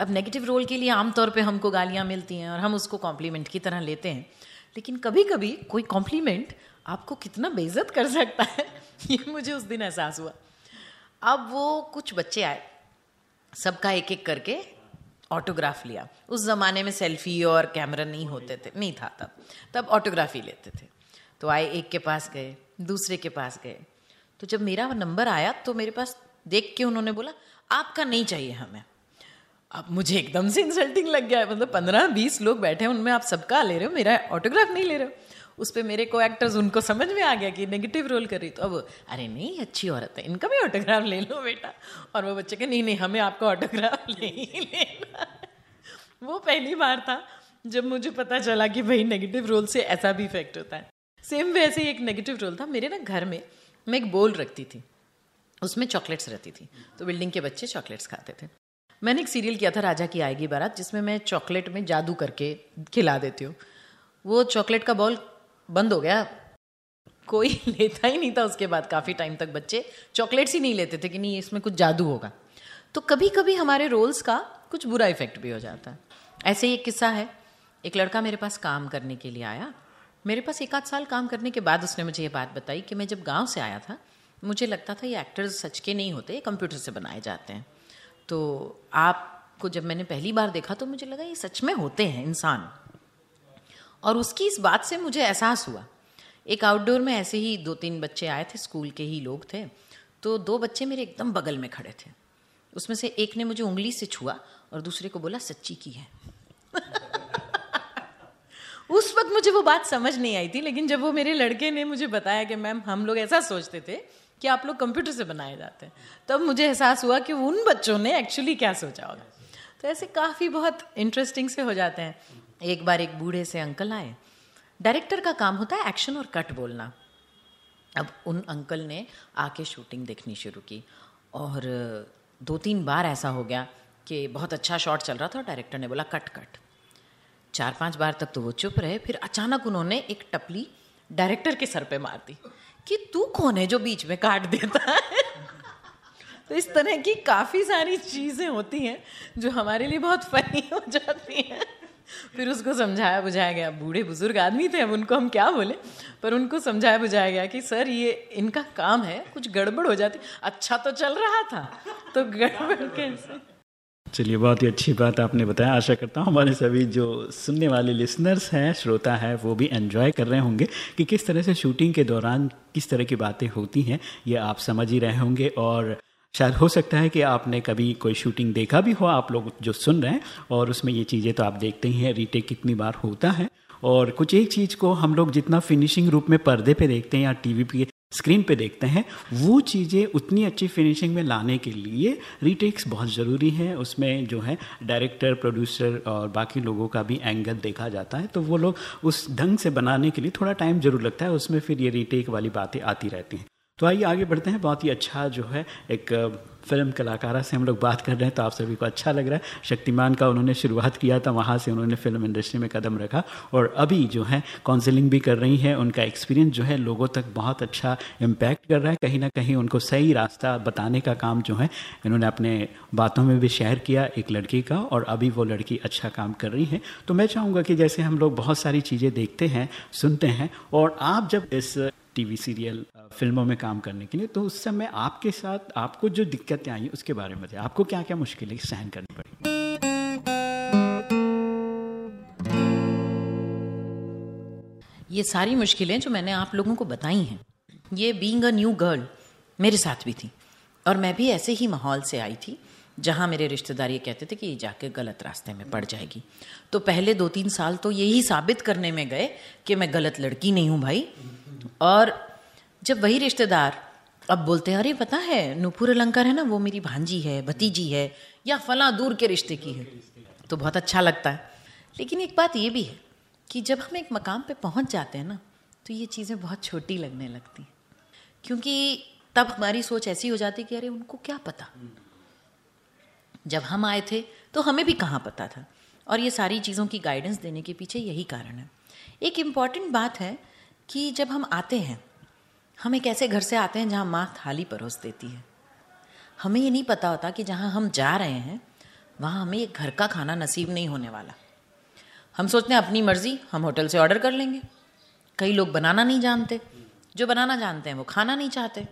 अब नेगेटिव रोल के लिए आमतौर पे हमको गालियाँ मिलती हैं और हम उसको कॉम्प्लीमेंट की तरह लेते हैं। लेकिन कभी कभी कोई कॉम्प्लीमेंट आपको कितना बेइज्जत कर सकता है, ये मुझे उस दिन एहसास हुआ। अब वो कुछ बच्चे आए, सबका एक एक करके ऑटोग्राफ लिया। उस ज़माने में सेल्फी और कैमरा नहीं होते थे, नहीं था तब। तब ऑटोग्राफी लेते थे। तो आए एक के पास गए, दूसरे के पास गए। तो जब मेरा नंबर आया तो मेरे पास देख के उन्होंने बोला, आपका नहीं चाहिए हमें। अब मुझे एकदम से इंसल्टिंग लग गया है। मतलब पंद्रह, बीस लोग बैठे हैं, उनमें आप सबका ले रहे हो, मेरा ऑटोग्राफ नहीं ले रहे हो। उस पर मेरे को एक्टर्स उनको समझ में आ गया कि नेगेटिव रोल कर रही तो अब अरे नहीं, अच्छी औरत है, इनका भी ऑटोग्राफ ले लो बेटा। और वो बच्चे के नहीं नहीं, हमें आपका ऑटोग्राफ ले ही लेना। वो पहली बार था, जब मुझे पता चला कि भाई नेगेटिव रोल से ऐसा भी इफ़ेक्ट होता है। सेम वैसे ही एक नेगेटिव रोल था। मेरे ना घर में, मैं एक बोल रखती थी, उसमें चॉकलेट्स रहती थी। तो बिल्डिंग के बच्चे चॉकलेट्स खाते थे। मैंने एक सीरियल किया था राजा की आएगी बारात, जिसमें मैं चॉकलेट में जादू करके खिला देती हूँ। वो चॉकलेट का बॉल बंद हो गया। कोई लेता ही नहीं था उसके बाद काफ़ी टाइम तक बच्चे। चॉकलेट्स ही नहीं लेते थे कि नहीं, इसमें कुछ जादू होगा। तो कभी कभी हमारे रोल्स का कुछ बुरा इफ़ेक्ट भी हो जाता है। ऐसे ही एक किस्सा है। एक लड़का मेरे पास काम करने के लिए आया। मेरे पास एक आध साल काम करने के बाद उसने मुझे ये बात बताई कि मैं जब गाँव से आया था, मुझे लगता था ये एक्टर्स सच के नहीं होते कंप्यूटर से बनाए जाते हैं। तो आपको जब मैंने पहली बार देखा तो मुझे लगा, ये सच में होते हैं, इंसान. और उसकी इस बात से मुझे एहसास हुआ। एक आउटडोर में ऐसे ही दो तीन बच्चे आए थे, स्कूल के ही लोग थे तो दो बच्चे मेरे एकदम बगल में खड़े थे। उसमें से एक ने मुझे उंगली से छुआ और दूसरे को बोला, सच्ची की है। उस वक्त मुझे वो बात समझ नहीं आई थी, लेकिन जब वो मेरे लड़के ने मुझे बताया कि, मैम, हम लोग ऐसा सोचते थे कि आप लोग कंप्यूटर से बनाए जाते हैं। तब मुझे एहसास हुआ कि उन बच्चों ने एक्चुअली क्या सोचा होगा। तो ऐसे काफ़ी बहुत इंटरेस्टिंग से हो जाते हैं। एक बार एक बूढ़े से अंकल आए। डायरेक्टर का काम होता है एक्शन और कट बोलना। अब उन अंकल ने आके शूटिंग देखनी शुरू की। और दो तीन बार ऐसा हो गया कि बहुत अच्छा शॉट चल रहा था और डायरेक्टर ने बोला कट कट चार पाँच बार तक तो वो चुप रहे। फिर अचानक उन्होंने एक टपली डायरेक्टर के सर पे मार दी। कि तू कौन है जो बीच में काट देता है? तो इस तरह की काफ़ी सारी चीज़ें होती हैं जो हमारे लिए बहुत फनी हो जाती हैं। फिर उसको समझाया बुझाया गया, बूढ़े बुज़ुर्ग आदमी थे, अब उनको हम क्या बोले? पर उनको समझाया बुझाया गया कि, सर, ये इनका काम है, कुछ गड़बड़ हो जाती अच्छा तो चल रहा था तो गड़बड़ कैसे? चलिए, बहुत ही अच्छी बात आपने बताया। आशा करता हूँ हमारे सभी जो सुनने वाले लिसनर्स हैं, श्रोता है, वो भी एंजॉय कर रहे होंगे कि किस तरह से शूटिंग के दौरान किस तरह की बातें होती हैं, ये आप समझ ही रहे होंगे। और शायद हो सकता है कि आपने कभी कोई शूटिंग देखा भी हो, आप लोग जो सुन रहे हैं, और उसमें ये चीज़ें तो आप देखते ही हैं रीटेक कितनी बार होता है। और कुछ एक चीज़ को हम लोग जितना फिनिशिंग रूप में पर्दे पे देखते हैं या टीवी पे स्क्रीन पे देखते हैं। वो चीज़ें उतनी अच्छी फिनिशिंग में लाने के लिए रीटेक्स बहुत ज़रूरी है। उसमें जो है डायरेक्टर प्रोड्यूसर और बाकी लोगों का भी एंगल देखा जाता है। तो वो लोग उस ढंग से बनाने के लिए थोड़ा टाइम ज़रूर लगता है। उसमें फिर ये रीटेक वाली बातें आती रहती हैं। तो आइए आगे बढ़ते हैं। बहुत ही अच्छा जो है एक फ़िल्म कलाकारा से हम लोग बात कर रहे हैं तो आप सभी को अच्छा लग रहा है। शक्तिमान का उन्होंने शुरुआत किया था, वहाँ से उन्होंने फ़िल्म इंडस्ट्री में कदम रखा। और अभी जो है काउंसलिंग भी कर रही हैं, उनका एक्सपीरियंस जो है, लोगों तक बहुत अच्छा इम्पैक्ट कर रहा है। कहीं ना कहीं उनको सही रास्ता बताने का काम जो है, इन्होंने अपने बातों में भी शेयर किया एक लड़की का, और अभी वो लड़की अच्छा काम कर रही है। तो मैं चाहूँगा कि जैसे हम लोग बहुत सारी चीज़ें देखते हैं, सुनते हैं, और आप जब इस टीवी सीरियल फ़िल्मों में काम करने के लिए तो उस समय आपके साथ आपको जो दिक्कतें आई उसके बारे में बताइए। आपको क्या क्या मुश्किलें सहन करनी पड़ी? ये सारी मुश्किलें जो मैंने आप लोगों को बताई हैं, ये बींग अ न्यू गर्ल मेरे साथ भी थी। और मैं भी ऐसे ही माहौल से आई थी, जहाँ मेरे रिश्तेदार ये कहते थे कि ये जाके गलत रास्ते में पड़ जाएगी। तो पहले दो तीन साल तो यही साबित करने में गए कि मैं गलत लड़की नहीं हूँ भाई। और जब वही रिश्तेदार अब बोलते हैं, अरे, पता है, नूपुर अलंकार है ना, वो मेरी भांजी है, भतीजी है, या फला दूर के रिश्ते की है। तो बहुत अच्छा लगता है। लेकिन एक बात ये भी है कि जब हम एक मकाम पे पहुँच जाते हैं ना तो ये चीज़ें बहुत छोटी लगने लगती हैं। क्योंकि तब हमारी सोच ऐसी हो जाती कि, अरे, उनको क्या पता? जब हम आए थे तो हमें भी कहाँ पता था। और ये सारी चीज़ों की गाइडेंस देने के पीछे यही कारण है। एक इंपॉर्टेंट बात है कि जब हम आते हैं, हम एक ऐसे घर से आते हैं जहाँ माँ थाली परोस देती है। हमें ये नहीं पता होता कि जहाँ हम जा रहे हैं, वहाँ हमें एक घर का खाना नसीब नहीं होने वाला। हम सोचते हैं, अपनी मर्ज़ी, हम होटल से ऑर्डर कर लेंगे। कई लोग बनाना नहीं जानते। जो बनाना जानते हैं, वो खाना नहीं चाहते।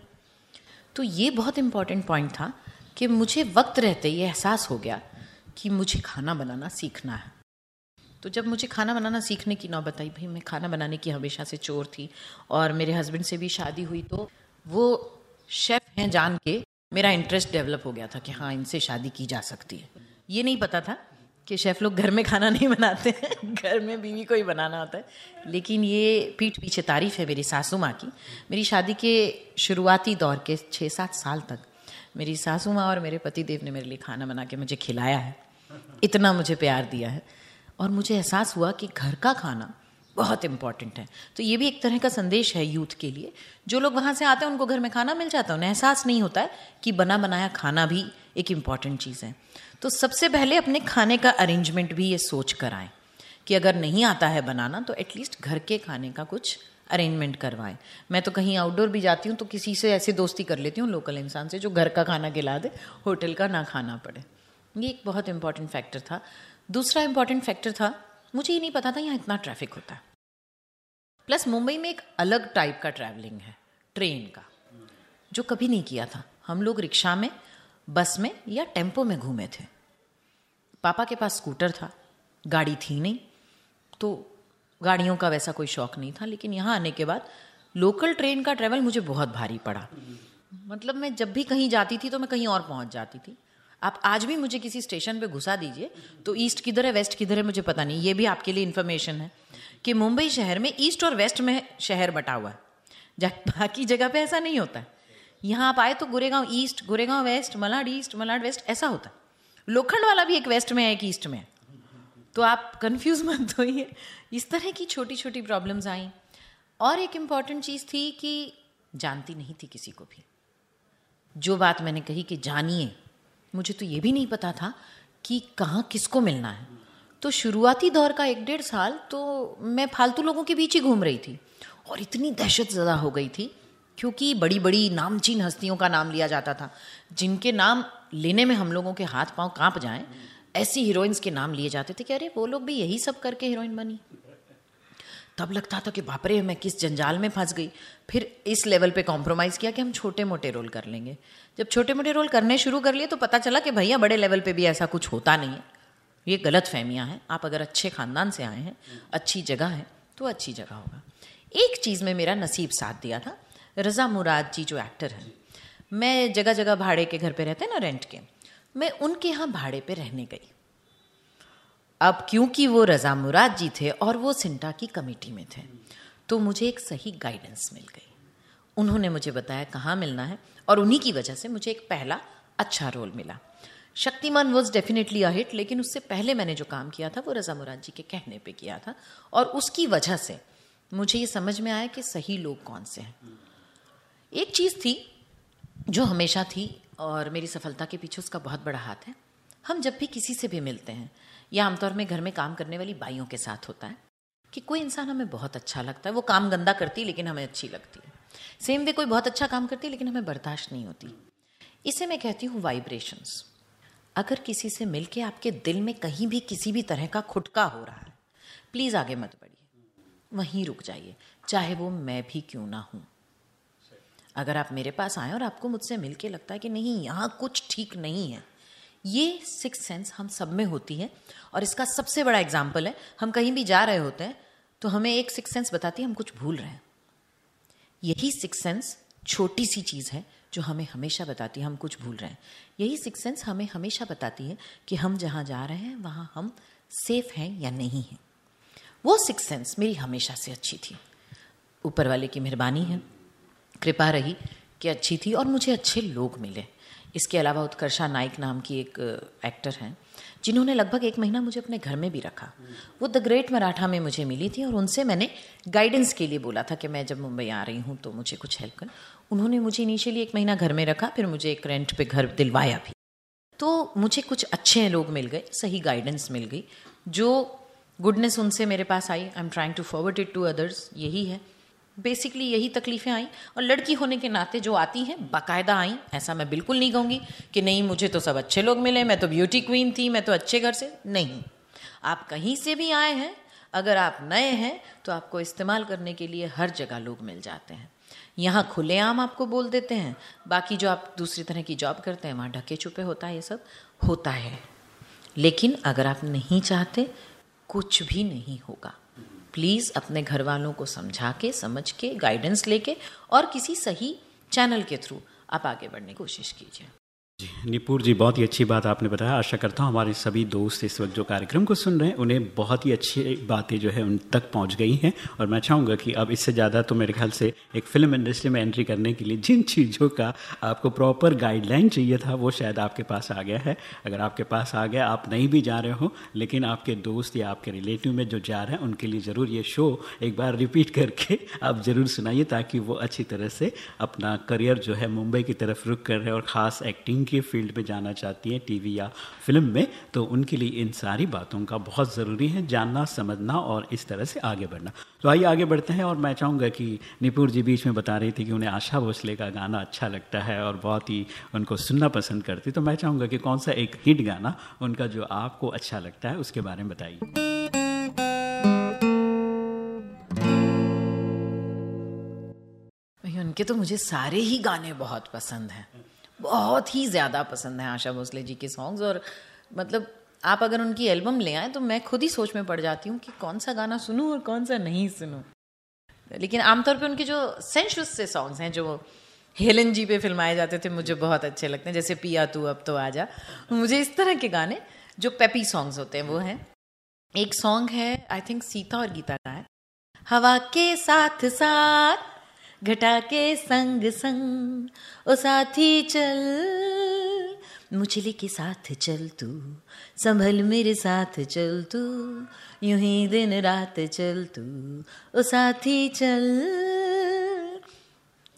तो ये बहुत इंपॉर्टेंट पॉइंट था कि मुझे वक्त रहते ये एहसास हो गया कि मुझे खाना बनाना सीखना है। तो जब मुझे खाना बनाना सीखने की नौबत आई, भाई, मैं खाना बनाने की हमेशा से चोर थी और मेरे हस्बैंड से भी शादी हुई तो वो शेफ़ हैं जान के मेरा इंटरेस्ट डेवलप हो गया था कि हाँ इनसे शादी की जा सकती है। ये नहीं पता था कि शेफ़ लोग घर में खाना नहीं बनाते हैं, घर में बीवी को ही बनाना होता है। लेकिन ये पीठ पीछे तारीफ़ है मेरी सासू माँ की। मेरी शादी के शुरुआती दौर के छः सात साल तक मेरी सासू माँ और मेरे पति देव ने मेरे लिए खाना बना के मुझे खिलाया है। इतना मुझे प्यार दिया है। और मुझे एहसास हुआ कि घर का खाना बहुत इंपॉर्टेंट है। तो ये भी एक तरह का संदेश है यूथ के लिए। जो लोग वहाँ से आते हैं, उनको घर में खाना मिल जाता है। उन्हें एहसास नहीं होता है कि बना बनाया खाना भी एक इंपॉर्टेंट चीज़ है। तो सबसे पहले अपने खाने का अरेंजमेंट भी ये सोच कर आएँ कि अगर नहीं आता है बनाना तो एटलीस्ट घर के खाने का कुछ अरेंजमेंट करवाएँ। मैं तो कहीं आउटडोर भी जाती हूँ तो किसी से ऐसे दोस्ती कर लेती हूँ लोकल इंसान से, जो घर का खाना खिला दे होटल का ना खाना पड़े। ये एक बहुत इंपॉर्टेंट फैक्टर था। दूसरा इंपॉर्टेंट फैक्टर था, मुझे ये नहीं पता था यहाँ इतना ट्रैफ़िक होता। है प्लस मुंबई में एक अलग टाइप का ट्रैवलिंग है ट्रेन का, जो कभी नहीं किया था। हम लोग रिक्शा में बस में या टेंपो में घूमे थे। पापा के पास स्कूटर था, गाड़ी थी नहीं तो गाड़ियों का वैसा कोई शौक नहीं था, लेकिन यहाँ आने के बाद लोकल ट्रेन का ट्रैवल मुझे बहुत भारी पड़ा। मतलब मैं जब भी कहीं जाती थी तो मैं कहीं और पहुँच जाती थी। आप आज भी मुझे किसी स्टेशन पे घुसा दीजिए तो ईस्ट किधर है, वेस्ट किधर है, मुझे पता नहीं। ये भी आपके लिए इन्फॉर्मेशन है कि मुंबई शहर में ईस्ट और वेस्ट में शहर बटा हुआ है। बाकी जगह पे ऐसा नहीं होता यहाँ आप आए तो Goregaon east, Goregaon west, Malad east, Malad west, ऐसा होता है। लोखंड वाला भी एक वेस्ट में है, एक ईस्ट में है। तो आप कंफ्यूज मत होइए। इस तरह की छोटी छोटी प्रॉब्लम्स आई। और एक इंपॉर्टेंट चीज़ थी कि जानती नहीं थी किसी को भी। जो बात मैंने कही कि जानिए मुझे तो ये भी नहीं पता था कि कहाँ किसको मिलना है। तो शुरुआती दौर का एक डेढ़ साल तो मैं फालतू लोगों के बीच ही घूम रही थी और इतनी दहशत ज़्यादा हो गई थी क्योंकि बड़ी बड़ी नामचीन हस्तियों का नाम लिया जाता था, जिनके नाम लेने में हम लोगों के हाथ पाँव काँप जाएँ, ऐसी हीरोइंस के नाम लिए जाते थे कि अरे वो लोग भी यही सब करके हीरोइन बनी। तब लगता था कि बाप रे मैं किस जंजाल में फंस गई। फिर इस लेवल पे कॉम्प्रोमाइज़ किया कि हम छोटे मोटे रोल कर लेंगे। जब छोटे मोटे रोल करने शुरू कर लिए तो पता चला कि भैया, बड़े लेवल पे भी ऐसा कुछ होता नहीं है। ये गलत फहमियाँ हैं। आप अगर अच्छे ख़ानदान से आए हैं, अच्छी जगह है तो अच्छी जगह होगा। एक चीज़ में मेरा नसीब साथ दिया था। रज़ा मुराद जी जो एक्टर हैं। मैं जगह जगह भाड़े के घर पे रहते हैं ना रेंट के। मैं उनके यहाँ भाड़े पे रहने गई। अब क्योंकि वो रज़ा मुराद जी थे और वो सिंटा की कमेटी में थे तो मुझे एक सही गाइडेंस मिल गई। उन्होंने मुझे बताया कहाँ मिलना है और उन्हीं की वजह से मुझे एक पहला अच्छा रोल मिला। Shaktimaan was definitely a hit लेकिन उससे पहले मैंने जो काम किया था, वो रज़ा मुराद जी के कहने पे किया था और उसकी वजह से मुझे ये समझ में आया कि सही लोग कौन से हैं। एक चीज़ थी जो हमेशा थी और मेरी सफलता के पीछे उसका बहुत बड़ा हाथ है। हम जब भी किसी से भी मिलते हैं या आमतौर में घर में काम करने वाली बाइयों के साथ होता है कि कोई इंसान हमें बहुत अच्छा लगता है। वो काम गंदा करती है लेकिन हमें अच्छी लगती। है सेम वे कोई बहुत अच्छा काम करती है लेकिन हमें बर्दाश्त नहीं होती। इसे मैं कहती हूँ वाइब्रेशंस अगर किसी से मिलके आपके दिल में कहीं भी किसी भी तरह का खुटका हो रहा है प्लीज़ आगे मत बढ़िए। वहीं रुक जाइए, चाहे वो मैं भी क्यों ना हूँ। अगर आप मेरे पास आए और आपको मुझसे मिलके लगता है कि नहीं, यहाँ कुछ ठीक नहीं है ये सिक्स सेंस हम सब में होती है और इसका सबसे बड़ा एग्ज़ाम्पल है, हम कहीं भी जा रहे होते हैं तो हमें एक सिक्स सेंस बताती है, हम कुछ भूल रहे हैं। यही सिक्स सेंस छोटी सी चीज़ है जो हमें हमेशा बताती है, हम कुछ भूल रहे हैं। यही सिक्स सेंस हमें हमेशा बताती है कि हम जहाँ जा रहे हैं, वहाँ हम सेफ़ हैं या नहीं हैं। वो सिक्स सेंस मेरी हमेशा से अच्छी थी। ऊपर वाले की मेहरबानी है, कृपा रही कि अच्छी थी और मुझे अच्छे लोग मिले। इसके अलावा उत्कर्षा नाइक नाम की एक एक्टर हैं, जिन्होंने लगभग एक महीना मुझे अपने घर में भी रखा। वो द ग्रेट मराठा में मुझे मिली थी और उनसे मैंने गाइडेंस के लिए बोला था कि मैं जब मुंबई आ रही हूँ तो मुझे कुछ हेल्प कर। उन्होंने मुझे इनिशियली एक महीना घर में रखा, फिर मुझे एक रेंट पे घर दिलवाया भी। तो मुझे कुछ अच्छे लोग मिल गए, सही गाइडेंस मिल गई, जो गुडनेस उनसे मेरे पास आई। I am trying to forward it to others यही है। बेसिकली यही तकलीफ़ें आई। और लड़की होने के नाते जो आती हैं, बाकायदा आई। ऐसा मैं बिल्कुल नहीं कहूँगी कि नहीं, मुझे तो सब अच्छे लोग मिले, मैं तो ब्यूटी क्वीन थी, मैं तो अच्छे घर से। नहीं। आप कहीं से भी आए हैं, अगर आप नए हैं तो आपको इस्तेमाल करने के लिए हर जगह लोग मिल जाते हैं। यहाँ खुलेआम आपको बोल देते हैं। बाकी जो आप दूसरी तरह की जॉब करते हैं, वहाँ ढके छुपे होता है ये सब। होता है। लेकिन अगर आप नहीं चाहते, कुछ भी नहीं होगा। प्लीज़ अपने घर वालों को समझा के समझ के गाइडेंस लेके और किसी सही चैनल के थ्रू आप आगे बढ़ने की कोशिश कीजिए। जी, निपुर जी, बहुत ही अच्छी बात आपने बताया। आशा करता हूँ हमारे सभी दोस्त इस वक्त जो कार्यक्रम को सुन रहे हैं, उन्हें बहुत ही अच्छी बातें जो है उन तक पहुँच गई हैं। और मैं चाहूँगा कि अब इससे ज़्यादा तो मेरे ख्याल से एक फ़िल्म इंडस्ट्री में एंट्री करने के लिए जिन चीज़ों का आपको प्रॉपर गाइडलाइन चाहिए था, वो शायद आपके पास आ गया है। अगर आपके पास आ गया, आप नहीं भी जा रहे हो, लेकिन आपके दोस्त या आपके रिलेटिव में जो जा रहे हैं, उनके लिए ज़रूर ये शो एक बार रिपीट करके आप ज़रूर सुनाइए, ताकि वो अच्छी तरह से अपना करियर जो है मुंबई की तरफ़ रुक कर रहे और ख़ास एक्टिंग की फ़ील्ड में जाना चाहती हैं टीवी या फ़िल्म में तो उनके लिए इन सारी बातों का बहुत ज़रूरी है, जानना, समझना और इस तरह से आगे बढ़ना। तो आइए आगे बढ़ते हैं और मैं चाहूँगा कि निपुर जी बीच में बता रही थी कि उन्हें आशा भोसले का गाना अच्छा लगता है और बहुत ही उनको सुनना पसंद करती तो मैं चाहूँगा कि कौन सा एक हिट गाना उनका जो आपको अच्छा लगता है, उसके बारे में बताइए। उनके तो मुझे सारे ही गाने बहुत पसंद हैं। बहुत ही ज़्यादा पसंद है आशा भोसले जी के सॉन्ग्स और मतलब आप अगर उनकी एल्बम ले आए तो मैं खुद ही सोच में पड़ जाती हूँ कि कौन सा गाना सुनूँ और कौन सा नहीं सुनूं। लेकिन आमतौर पे उनके जो सेंशुस से सॉन्ग्स हैं, जो हेलन जी पे फिल्माए जाते थे, मुझे बहुत अच्छे लगते हैं। जैसे पिया तू अब तो आजा मुझे इस तरह के गाने, जो पेपी सॉन्ग्स होते हैं, वो हैं। एक सॉन्ग है आई थिंक सीता और गीता का है। हवा के साथ साथ घटा के संग संग, ओ साथी चल मुझले के साथ चल तू, संभल मेरे साथ चल तू, यूँ ही दिन रात चल तू, ओ साथी चल।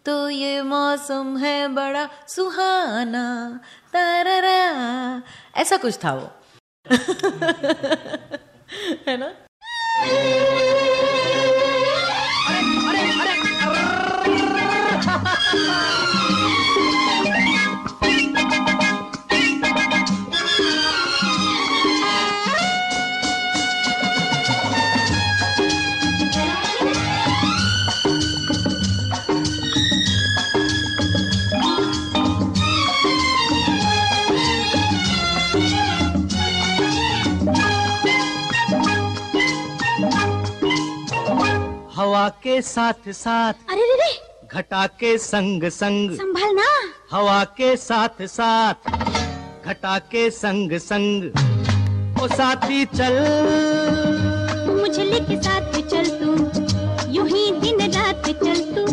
तो ये मौसम है बड़ा सुहाना तारा ऐसा कुछ था वो। है ना? के साथ साथ अरे रे रे घटा के संग संग संभलना। हवा के साथ साथ घटा के संग संग ओ साथी चल। मुझे के साथ चल तू यूँ ही दिन रात चल तू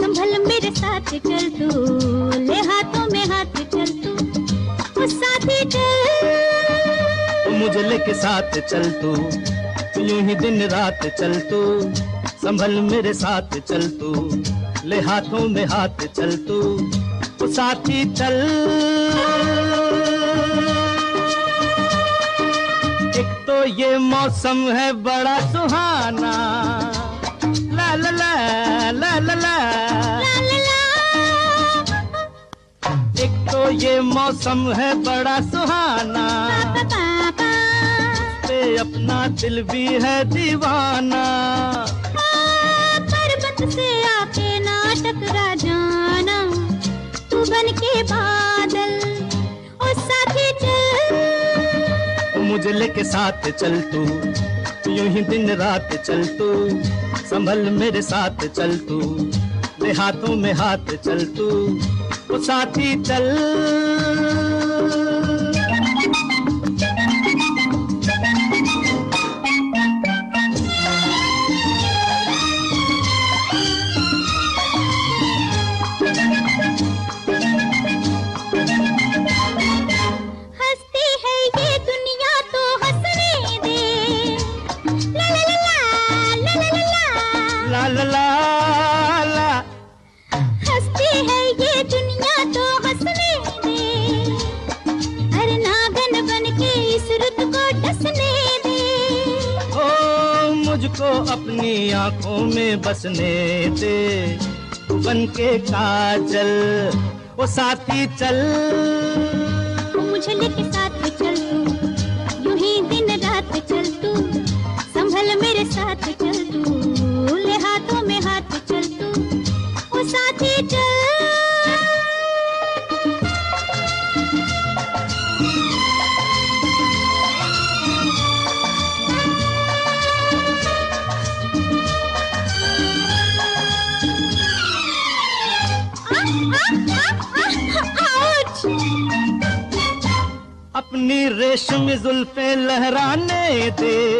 संभल मेरे साथ चल तू ले हाथों में हाथ चल तू ओ साथी चल। मुझे लेके साथ चल तू यूँ ही दिन रात चल तू संभल मेरे साथ चल तू। ले हाथों में हाथ चल तू। ओ साथी चल। एक तो ये मौसम है बड़ा सुहाना। ला ला ला ला ला ला। एक तो ये मौसम है बड़ा सुहाना। पे अपना दिल भी है दीवाना। आके ना टकरा जाना। तू बन के बादल ओ साथी चल। मुझे लेके साथ चल तू, यूँ ही दिन रात चल तू, संभल मेरे साथ चल तू ले हाथों में हाथ चल तू साथी चल। में बसने दे बन के काजल ओ साथी चल। जुल्फे लहराने दे।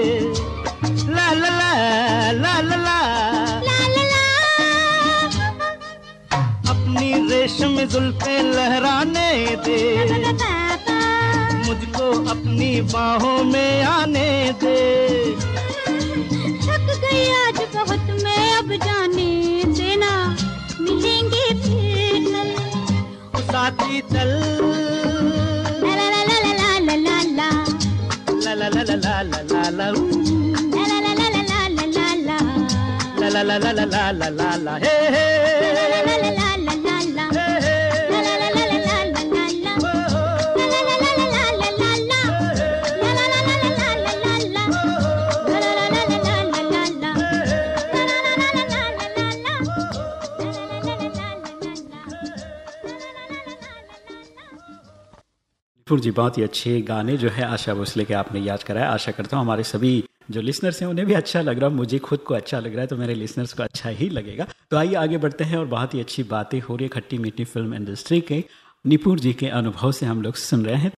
नुपुर जी बहुत ही अच्छे गाने जो है आशा भोसले के आपने याद कराया आशा करता हूँ हमारे सभी जो लिसनर्स हैं, उन्हें भी अच्छा लग रहा है, मुझे खुद को अच्छा लग रहा है तो मेरे लिसनर्स को अच्छा ही लगेगा। तो आइए आगे बढ़ते हैं और बहुत ही अच्छी बातें हो रही है खट्टी मीठी फ़िल्म इंडस्ट्री के। निपुर जी के अनुभव से हम लोग सुन रहे हैं।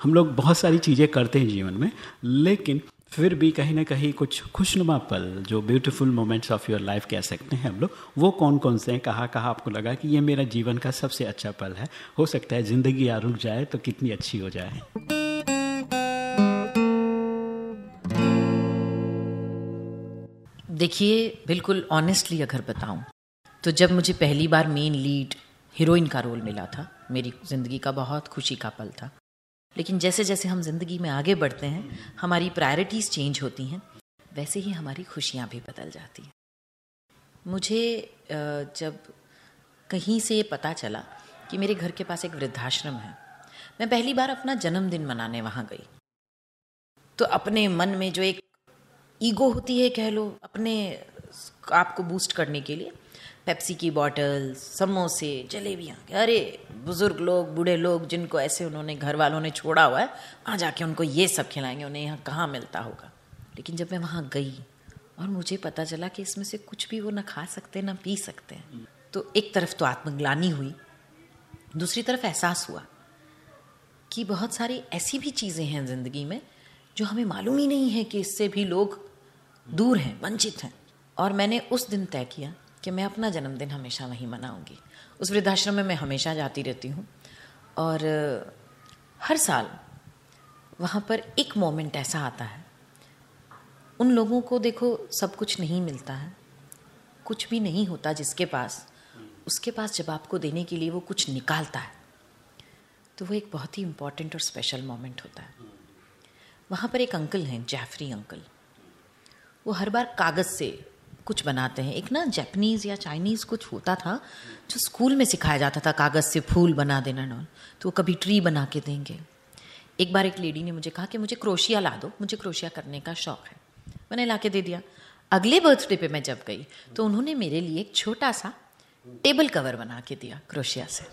हम लोग बहुत सारी चीज़ें करते हैं जीवन में, लेकिन फिर भी कहीं ना कहीं कुछ खुशनुमा पल, जो beautiful moments of your life कह सकते हैं हम लोग, वो कौन कौन से हैं? कहाँ कहाँ आपको लगा कि ये मेरा जीवन का सबसे अच्छा पल है? हो सकता है ज़िंदगी या रुक जाए तो कितनी अच्छी हो जाए। देखिए, बिल्कुल ऑनेस्टली अगर बताऊँ तो जब मुझे पहली बार मेन लीड हीरोइन का रोल मिला था, मेरी ज़िंदगी का बहुत खुशी का पल था लेकिन जैसे जैसे हम ज़िंदगी में आगे बढ़ते हैं, हमारी प्रायोरिटीज़ चेंज होती हैं, वैसे ही हमारी खुशियाँ भी बदल जाती हैं। मुझे जब कहीं से पता चला कि मेरे घर के पास एक वृद्धाश्रम है, मैं पहली बार अपना जन्मदिन मनाने वहाँ गई। तो अपने मन में जो एक ईगो होती है कह लो, अपने आप को बूस्ट करने के लिए पेप्सी की बॉटल समोसे, जलेबियाँ। अरे, बुज़ुर्ग लोग, बूढ़े लोग, जिनको ऐसे उन्होंने घर वालों ने छोड़ा हुआ है, वहाँ जाके उनको ये सब खिलाएँगे, उन्हें यहाँ कहाँ मिलता होगा? लेकिन जब मैं वहाँ गई, और मुझे पता चला कि इसमें से कुछ भी वो ना खा सकते, ना पी सकते हैं तो एक तरफ़ तो आत्मग्लानी हुई, दूसरी तरफ़ एहसास हुआ कि बहुत सारी ऐसी भी चीज़ें हैं ज़िंदगी में, जो हमें मालूम ही नहीं है कि इससे भी लोग दूर हैं, वंचित हैं। और मैंने उस दिन तय किया कि मैं अपना जन्मदिन हमेशा वहीं मनाऊँगी। उस वृद्धाश्रम में मैं हमेशा जाती रहती हूँ। और हर साल वहाँ पर एक मोमेंट ऐसा आता है। उन लोगों को देखो, सब कुछ नहीं मिलता है। कुछ भी नहीं होता जिसके पास, उसके पास जब आपको देने के लिए वो कुछ निकालता है तो वो एक बहुत ही इंपॉर्टेंट और स्पेशल मोमेंट होता है। वहाँ पर एक अंकल हैं जैफरी अंकल वो हर बार कागज़ से कुछ बनाते हैं। एक ना जैपनीज़ या चाइनीज़ कुछ होता था, जो स्कूल में सिखाया जाता था, कागज़ से फूल बना देना नॉल तो वो कभी ट्री बना के देंगे। एक बार एक लेडी ने मुझे कहा कि मुझे क्रोशिया ला दो, मुझे क्रोशिया करने का शौक है। मैंने ला के दे दिया। अगले बर्थडे पे मैं जब गई तो उन्होंने मेरे लिए एक छोटा सा टेबल कवर बना के दिया क्रोशिया से।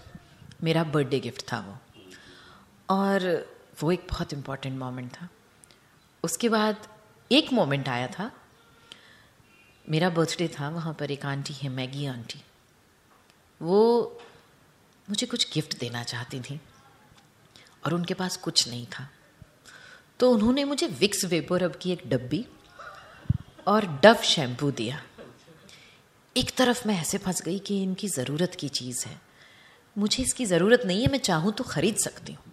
मेरा बर्थडे गिफ्ट था वो। और वो एक बहुत इंपॉर्टेंट मोमेंट था। उसके बाद एक मोमेंट आया था मेरा बर्थडे था, वहाँ पर एक आंटी है, मैगी आंटी। वो मुझे कुछ गिफ्ट देना चाहती थी, और उनके पास कुछ नहीं था। तो उन्होंने मुझे विक्स वेपोर अब की एक डब्बी और डव शैम्पू दिया। एक तरफ़ मैं ऐसे फंस गई कि इनकी ज़रूरत की चीज़ है। मुझे इसकी ज़रूरत नहीं है, मैं चाहूँ तो ख़रीद सकती हूँ।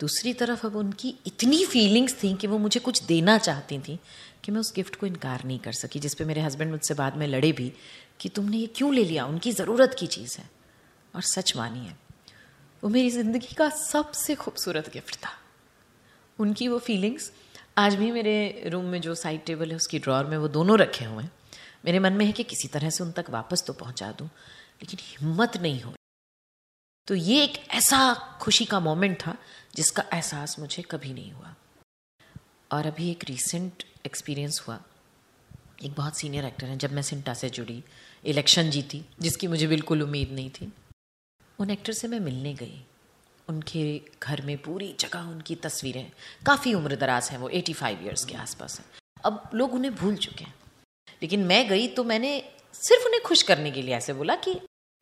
दूसरी तरफ़ अब उनकी इतनी फीलिंग्स थी कि वो मुझे कुछ देना चाहती थी कि मैं उस गिफ्ट को इनकार नहीं कर सकी, जिस पे मेरे हस्बैंड मुझसे बाद में लड़े भी, कि तुमने ये क्यों ले लिया? उनकी ज़रूरत की चीज़ है। और सच मानी है वो मेरी ज़िंदगी का सबसे खूबसूरत गिफ्ट था। उनकी वो फीलिंग्स आज भी मेरे रूम में जो साइड टेबल है, उसकी ड्रॉर में वो दोनों रखे हुए हैं। मेरे मन में है कि किसी तरह से उन तक वापस तो पहुँचा दूँ, लेकिन हिम्मत नहीं हो। तो ये एक ऐसा खुशी का मोमेंट था, जिसका एहसास मुझे कभी नहीं हुआ। और अभी एक रीसेंट एक्सपीरियंस हुआ। एक बहुत सीनियर एक्टर हैं, जब मैं सिंटा से जुड़ी इलेक्शन जीती, जिसकी मुझे बिल्कुल उम्मीद नहीं थी। उन एक्टर से मैं मिलने गई। उनके घर में पूरी जगह उनकी तस्वीरें, काफ़ी उम्र दराज हैं वो 85 फाइव ईयर्स के आसपास हैं। अब लोग उन्हें भूल चुके हैं। लेकिन मैं गई तो मैंने सिर्फ़ उन्हें खुश करने के लिए ऐसे बोला कि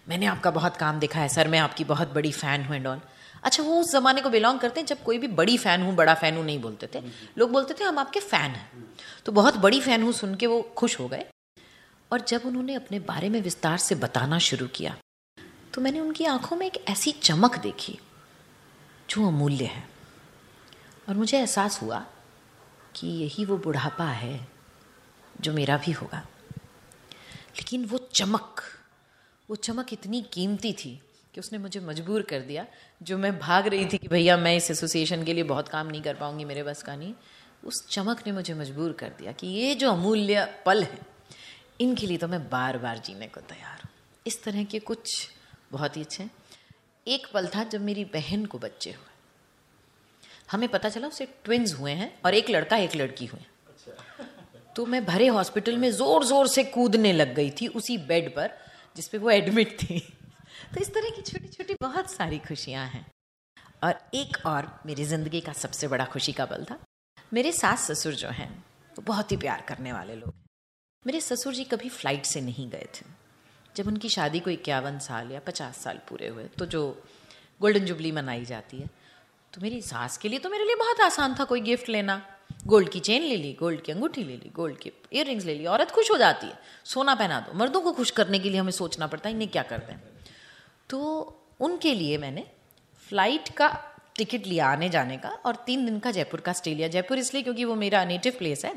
मैंने आपका बहुत काम देखा है, सर, मैं आपकी बहुत बड़ी फ़ैन हूँ एंड ऑल अच्छा वो उस ज़माने को बिलोंग करते हैं जब कोई भी बड़ी फ़ैन हूँ, बड़ा फ़ैन हूँ नहीं बोलते थे। लोग बोलते थे, हम आपके फ़ैन हैं। तो बहुत बड़ी फ़ैन हूँ, सुन के वो खुश हो गए। और जब उन्होंने अपने बारे में विस्तार से बताना शुरू किया तो मैंने उनकी आँखों में एक ऐसी चमक देखी, जो अमूल्य है। और मुझे एहसास हुआ कि यही वो बुढ़ापा है, जो मेरा भी होगा। लेकिन वो चमक वो चमक इतनी कीमती थी कि उसने मुझे मजबूर कर दिया। जो मैं भाग रही थी कि भैया मैं इस एसोसिएशन के लिए बहुत काम नहीं कर पाऊँगी मेरे बस का नहीं उस चमक ने मुझे मजबूर कर दिया कि ये जो अमूल्य पल है इनके लिए तो मैं बार बार जीने को तैयार हूँ। इस तरह के कुछ बहुत ही अच्छे एक पल था जब मेरी बहन को बच्चे हुए। हमें पता चला उसे ट्विंस हुए हैं और एक लड़का एक लड़की हुए तो मैं भरे हॉस्पिटल में ज़ोर ज़ोर से कूदने लग गई थी उसी बेड पर जिसपे वो एडमिट थी। तो इस तरह की छोटी छोटी बहुत सारी खुशियाँ हैं। और एक और मेरी ज़िंदगी का सबसे बड़ा खुशी का बल था। मेरे सास ससुर जो हैं, वो बहुत ही प्यार करने वाले लोग हैं। मेरे ससुर जी कभी फ़्लाइट से नहीं गए थे। जब उनकी शादी को इक्यावन साल या पचास साल पूरे हुए तो जो गोल्डन जुबली मनाई जाती है तो मेरी सास के लिए तो मेरे लिए बहुत आसान था कोई गिफ्ट लेना। गोल्ड की चेन ले ली, गोल्ड की अंगूठी ले ली, गोल्ड की इयर ले ली, औरत खुश हो जाती है। सोना पहना दो, मर्दों को खुश करने के लिए हमें सोचना पड़ता है, इन्हें क्या करते हैं तो उनके लिए मैंने फ़्लाइट का टिकट लिया आने जाने का और तीन दिन का जयपुर का स्टे लिया। जयपुर इसलिए क्योंकि वो मेरा नेटिव प्लेस है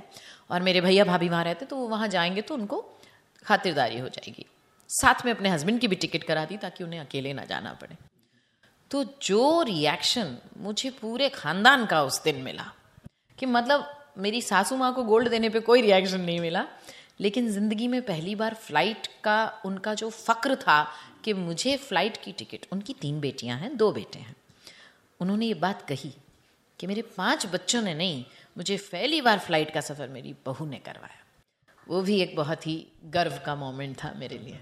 और मेरे भैया भाभी वहाँ रहते तो वो वहाँ जाएँगे तो उनको खातिरदारी हो जाएगी। साथ में अपने हस्बैंड की भी टिकट करा दी ताकि उन्हें अकेले ना जाना पड़े। तो जो रिएक्शन मुझे पूरे खानदान का उस दिन मिला कि मतलब मेरी सासू माँ को गोल्ड देने पे कोई रिएक्शन नहीं मिला, लेकिन ज़िंदगी में पहली बार फ़्लाइट का उनका जो फ़क्र था कि मुझे फ़्लाइट की टिकट उनकी तीन बेटियाँ हैं, दो बेटे हैं। उन्होंने ये बात कही कि मेरे पाँच बच्चों ने नहीं, मुझे पहली बार फ़्लाइट का सफ़र मेरी बहू ने करवाया। वो भी एक बहुत ही गर्व का मोमेंट था मेरे लिए।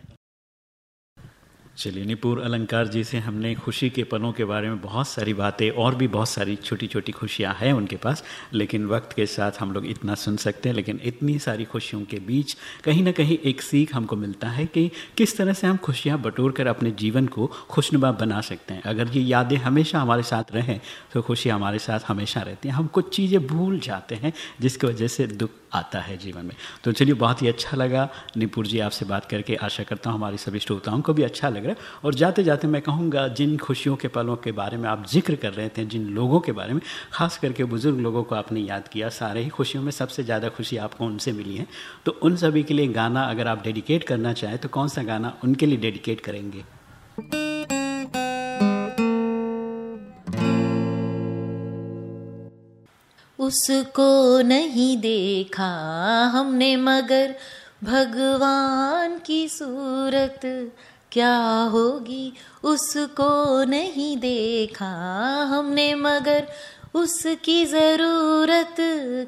चलिए, निपुर अलंकार जी से हमने खुशी के पलों के बारे में बहुत सारी बातें, और भी बहुत सारी छोटी छोटी खुशियाँ हैं उनके पास, लेकिन वक्त के साथ हम लोग इतना सुन सकते हैं, लेकिन इतनी सारी खुशियों के बीच कहीं ना कहीं एक सीख हमको मिलता है कि किस तरह से हम खुशियाँ बटोर कर अपने जीवन को खुशनुमा बना सकते हैं। अगर ये यादें हमेशा हमारे साथ रहें तो खुशी हमारे साथ हमेशा रहती हैं। हम कुछ चीज़ें भूल जाते हैं, जिसकी वजह से दुख आता है जीवन में। तो चलिए, बहुत ही अच्छा लगा निपुर जी आपसे बात करके। आशा करता हूँ हमारे सभी श्रोताओं को भी अच्छा लग रहा है। और जाते जाते मैं कहूँगा, जिन खुशियों के पलों के बारे में आप ज़िक्र कर रहे थे, जिन लोगों के बारे में, खास करके बुज़ुर्ग लोगों को आपने याद किया, सारे ही खुशियों में सबसे ज़्यादा खुशी आपको उनसे मिली है। तो उन सभी के लिए गाना अगर आप डेडिकेट करना चाहें तो कौन सा गाना उनके लिए डेडिकेट करेंगे? उसको नहीं देखा हमने, मगर भगवान की सूरत क्या होगी? उसको नहीं देखा हमने, मगर उसकी ज़रूरत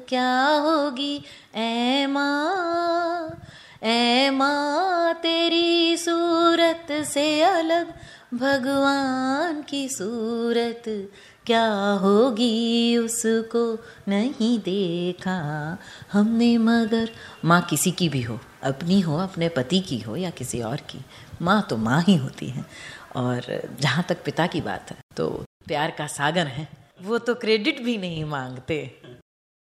क्या होगी? ए माँ ए माँ, तेरी सूरत से अलग, भगवान की सूरत। क्या होगी उसको नहीं देखा हमने, मगर माँ किसी की भी हो, अपनी हो, अपने पति की हो या किसी और की। माँ तो माँ ही होती है। और जहाँ तक पिता की बात है तो प्यार का सागर है। वो तो क्रेडिट भी नहीं मांगते।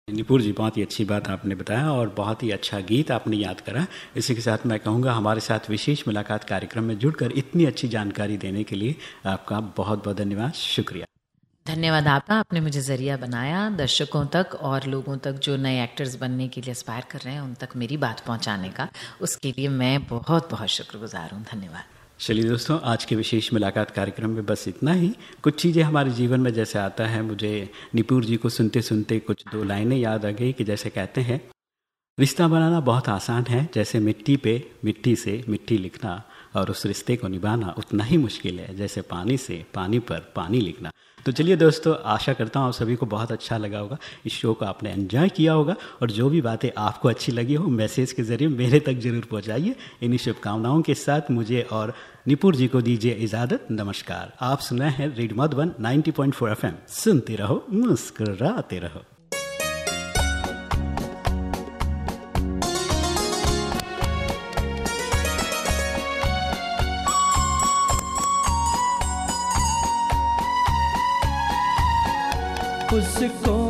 निपुर जी, बहुत ही अच्छी बात आपने बताया और बहुत ही अच्छा गीत आपने याद करा। इसी के साथ मैं कहूँगा, हमारे साथ विशेष मुलाकात कार्यक्रम में जुड़कर इतनी अच्छी जानकारी देने के लिए आपका बहुत बहुत धन्यवाद। शुक्रिया। धन्यवाद आपका। आपने मुझे ज़रिया बनाया दर्शकों तक और लोगों तक जो नए एक्टर्स बनने के लिए एस्पायर कर रहे हैं, उन तक मेरी बात पहुँचाने का। उसके लिए मैं बहुत बहुत शुक्रगुजार हूँ। धन्यवाद। चलिए दोस्तों, आज के विशेष मुलाकात कार्यक्रम में बस इतना ही। कुछ चीज़ें हमारे जीवन में जैसे आता है, मुझे निपुर जी को सुनते सुनते कुछ दो लाइनें याद आ गई कि जैसे कहते हैं, रिश्ता बनाना बहुत आसान है, जैसे मिट्टी पे मिट्टी से मिट्टी लिखना और उस रिश्ते को निभाना उतना ही मुश्किल है, जैसे पानी से पानी पर पानी लिखना। तो चलिए दोस्तों, आशा करता हूँ आप सभी को बहुत अच्छा लगा होगा, इस शो को आपने एंजॉय किया होगा और जो भी बातें आपको अच्छी लगी हो, मैसेज के ज़रिए मेरे तक ज़रूर पहुँचाइए। इन्हीं शुभकामनाओं के साथ मुझे और निपुर जी को दीजिए इजाज़त, नमस्कार। आप सुना है रेड मधुबन 90.4 एफएम। सुनते रहो, मुस्कराते रहो। उसको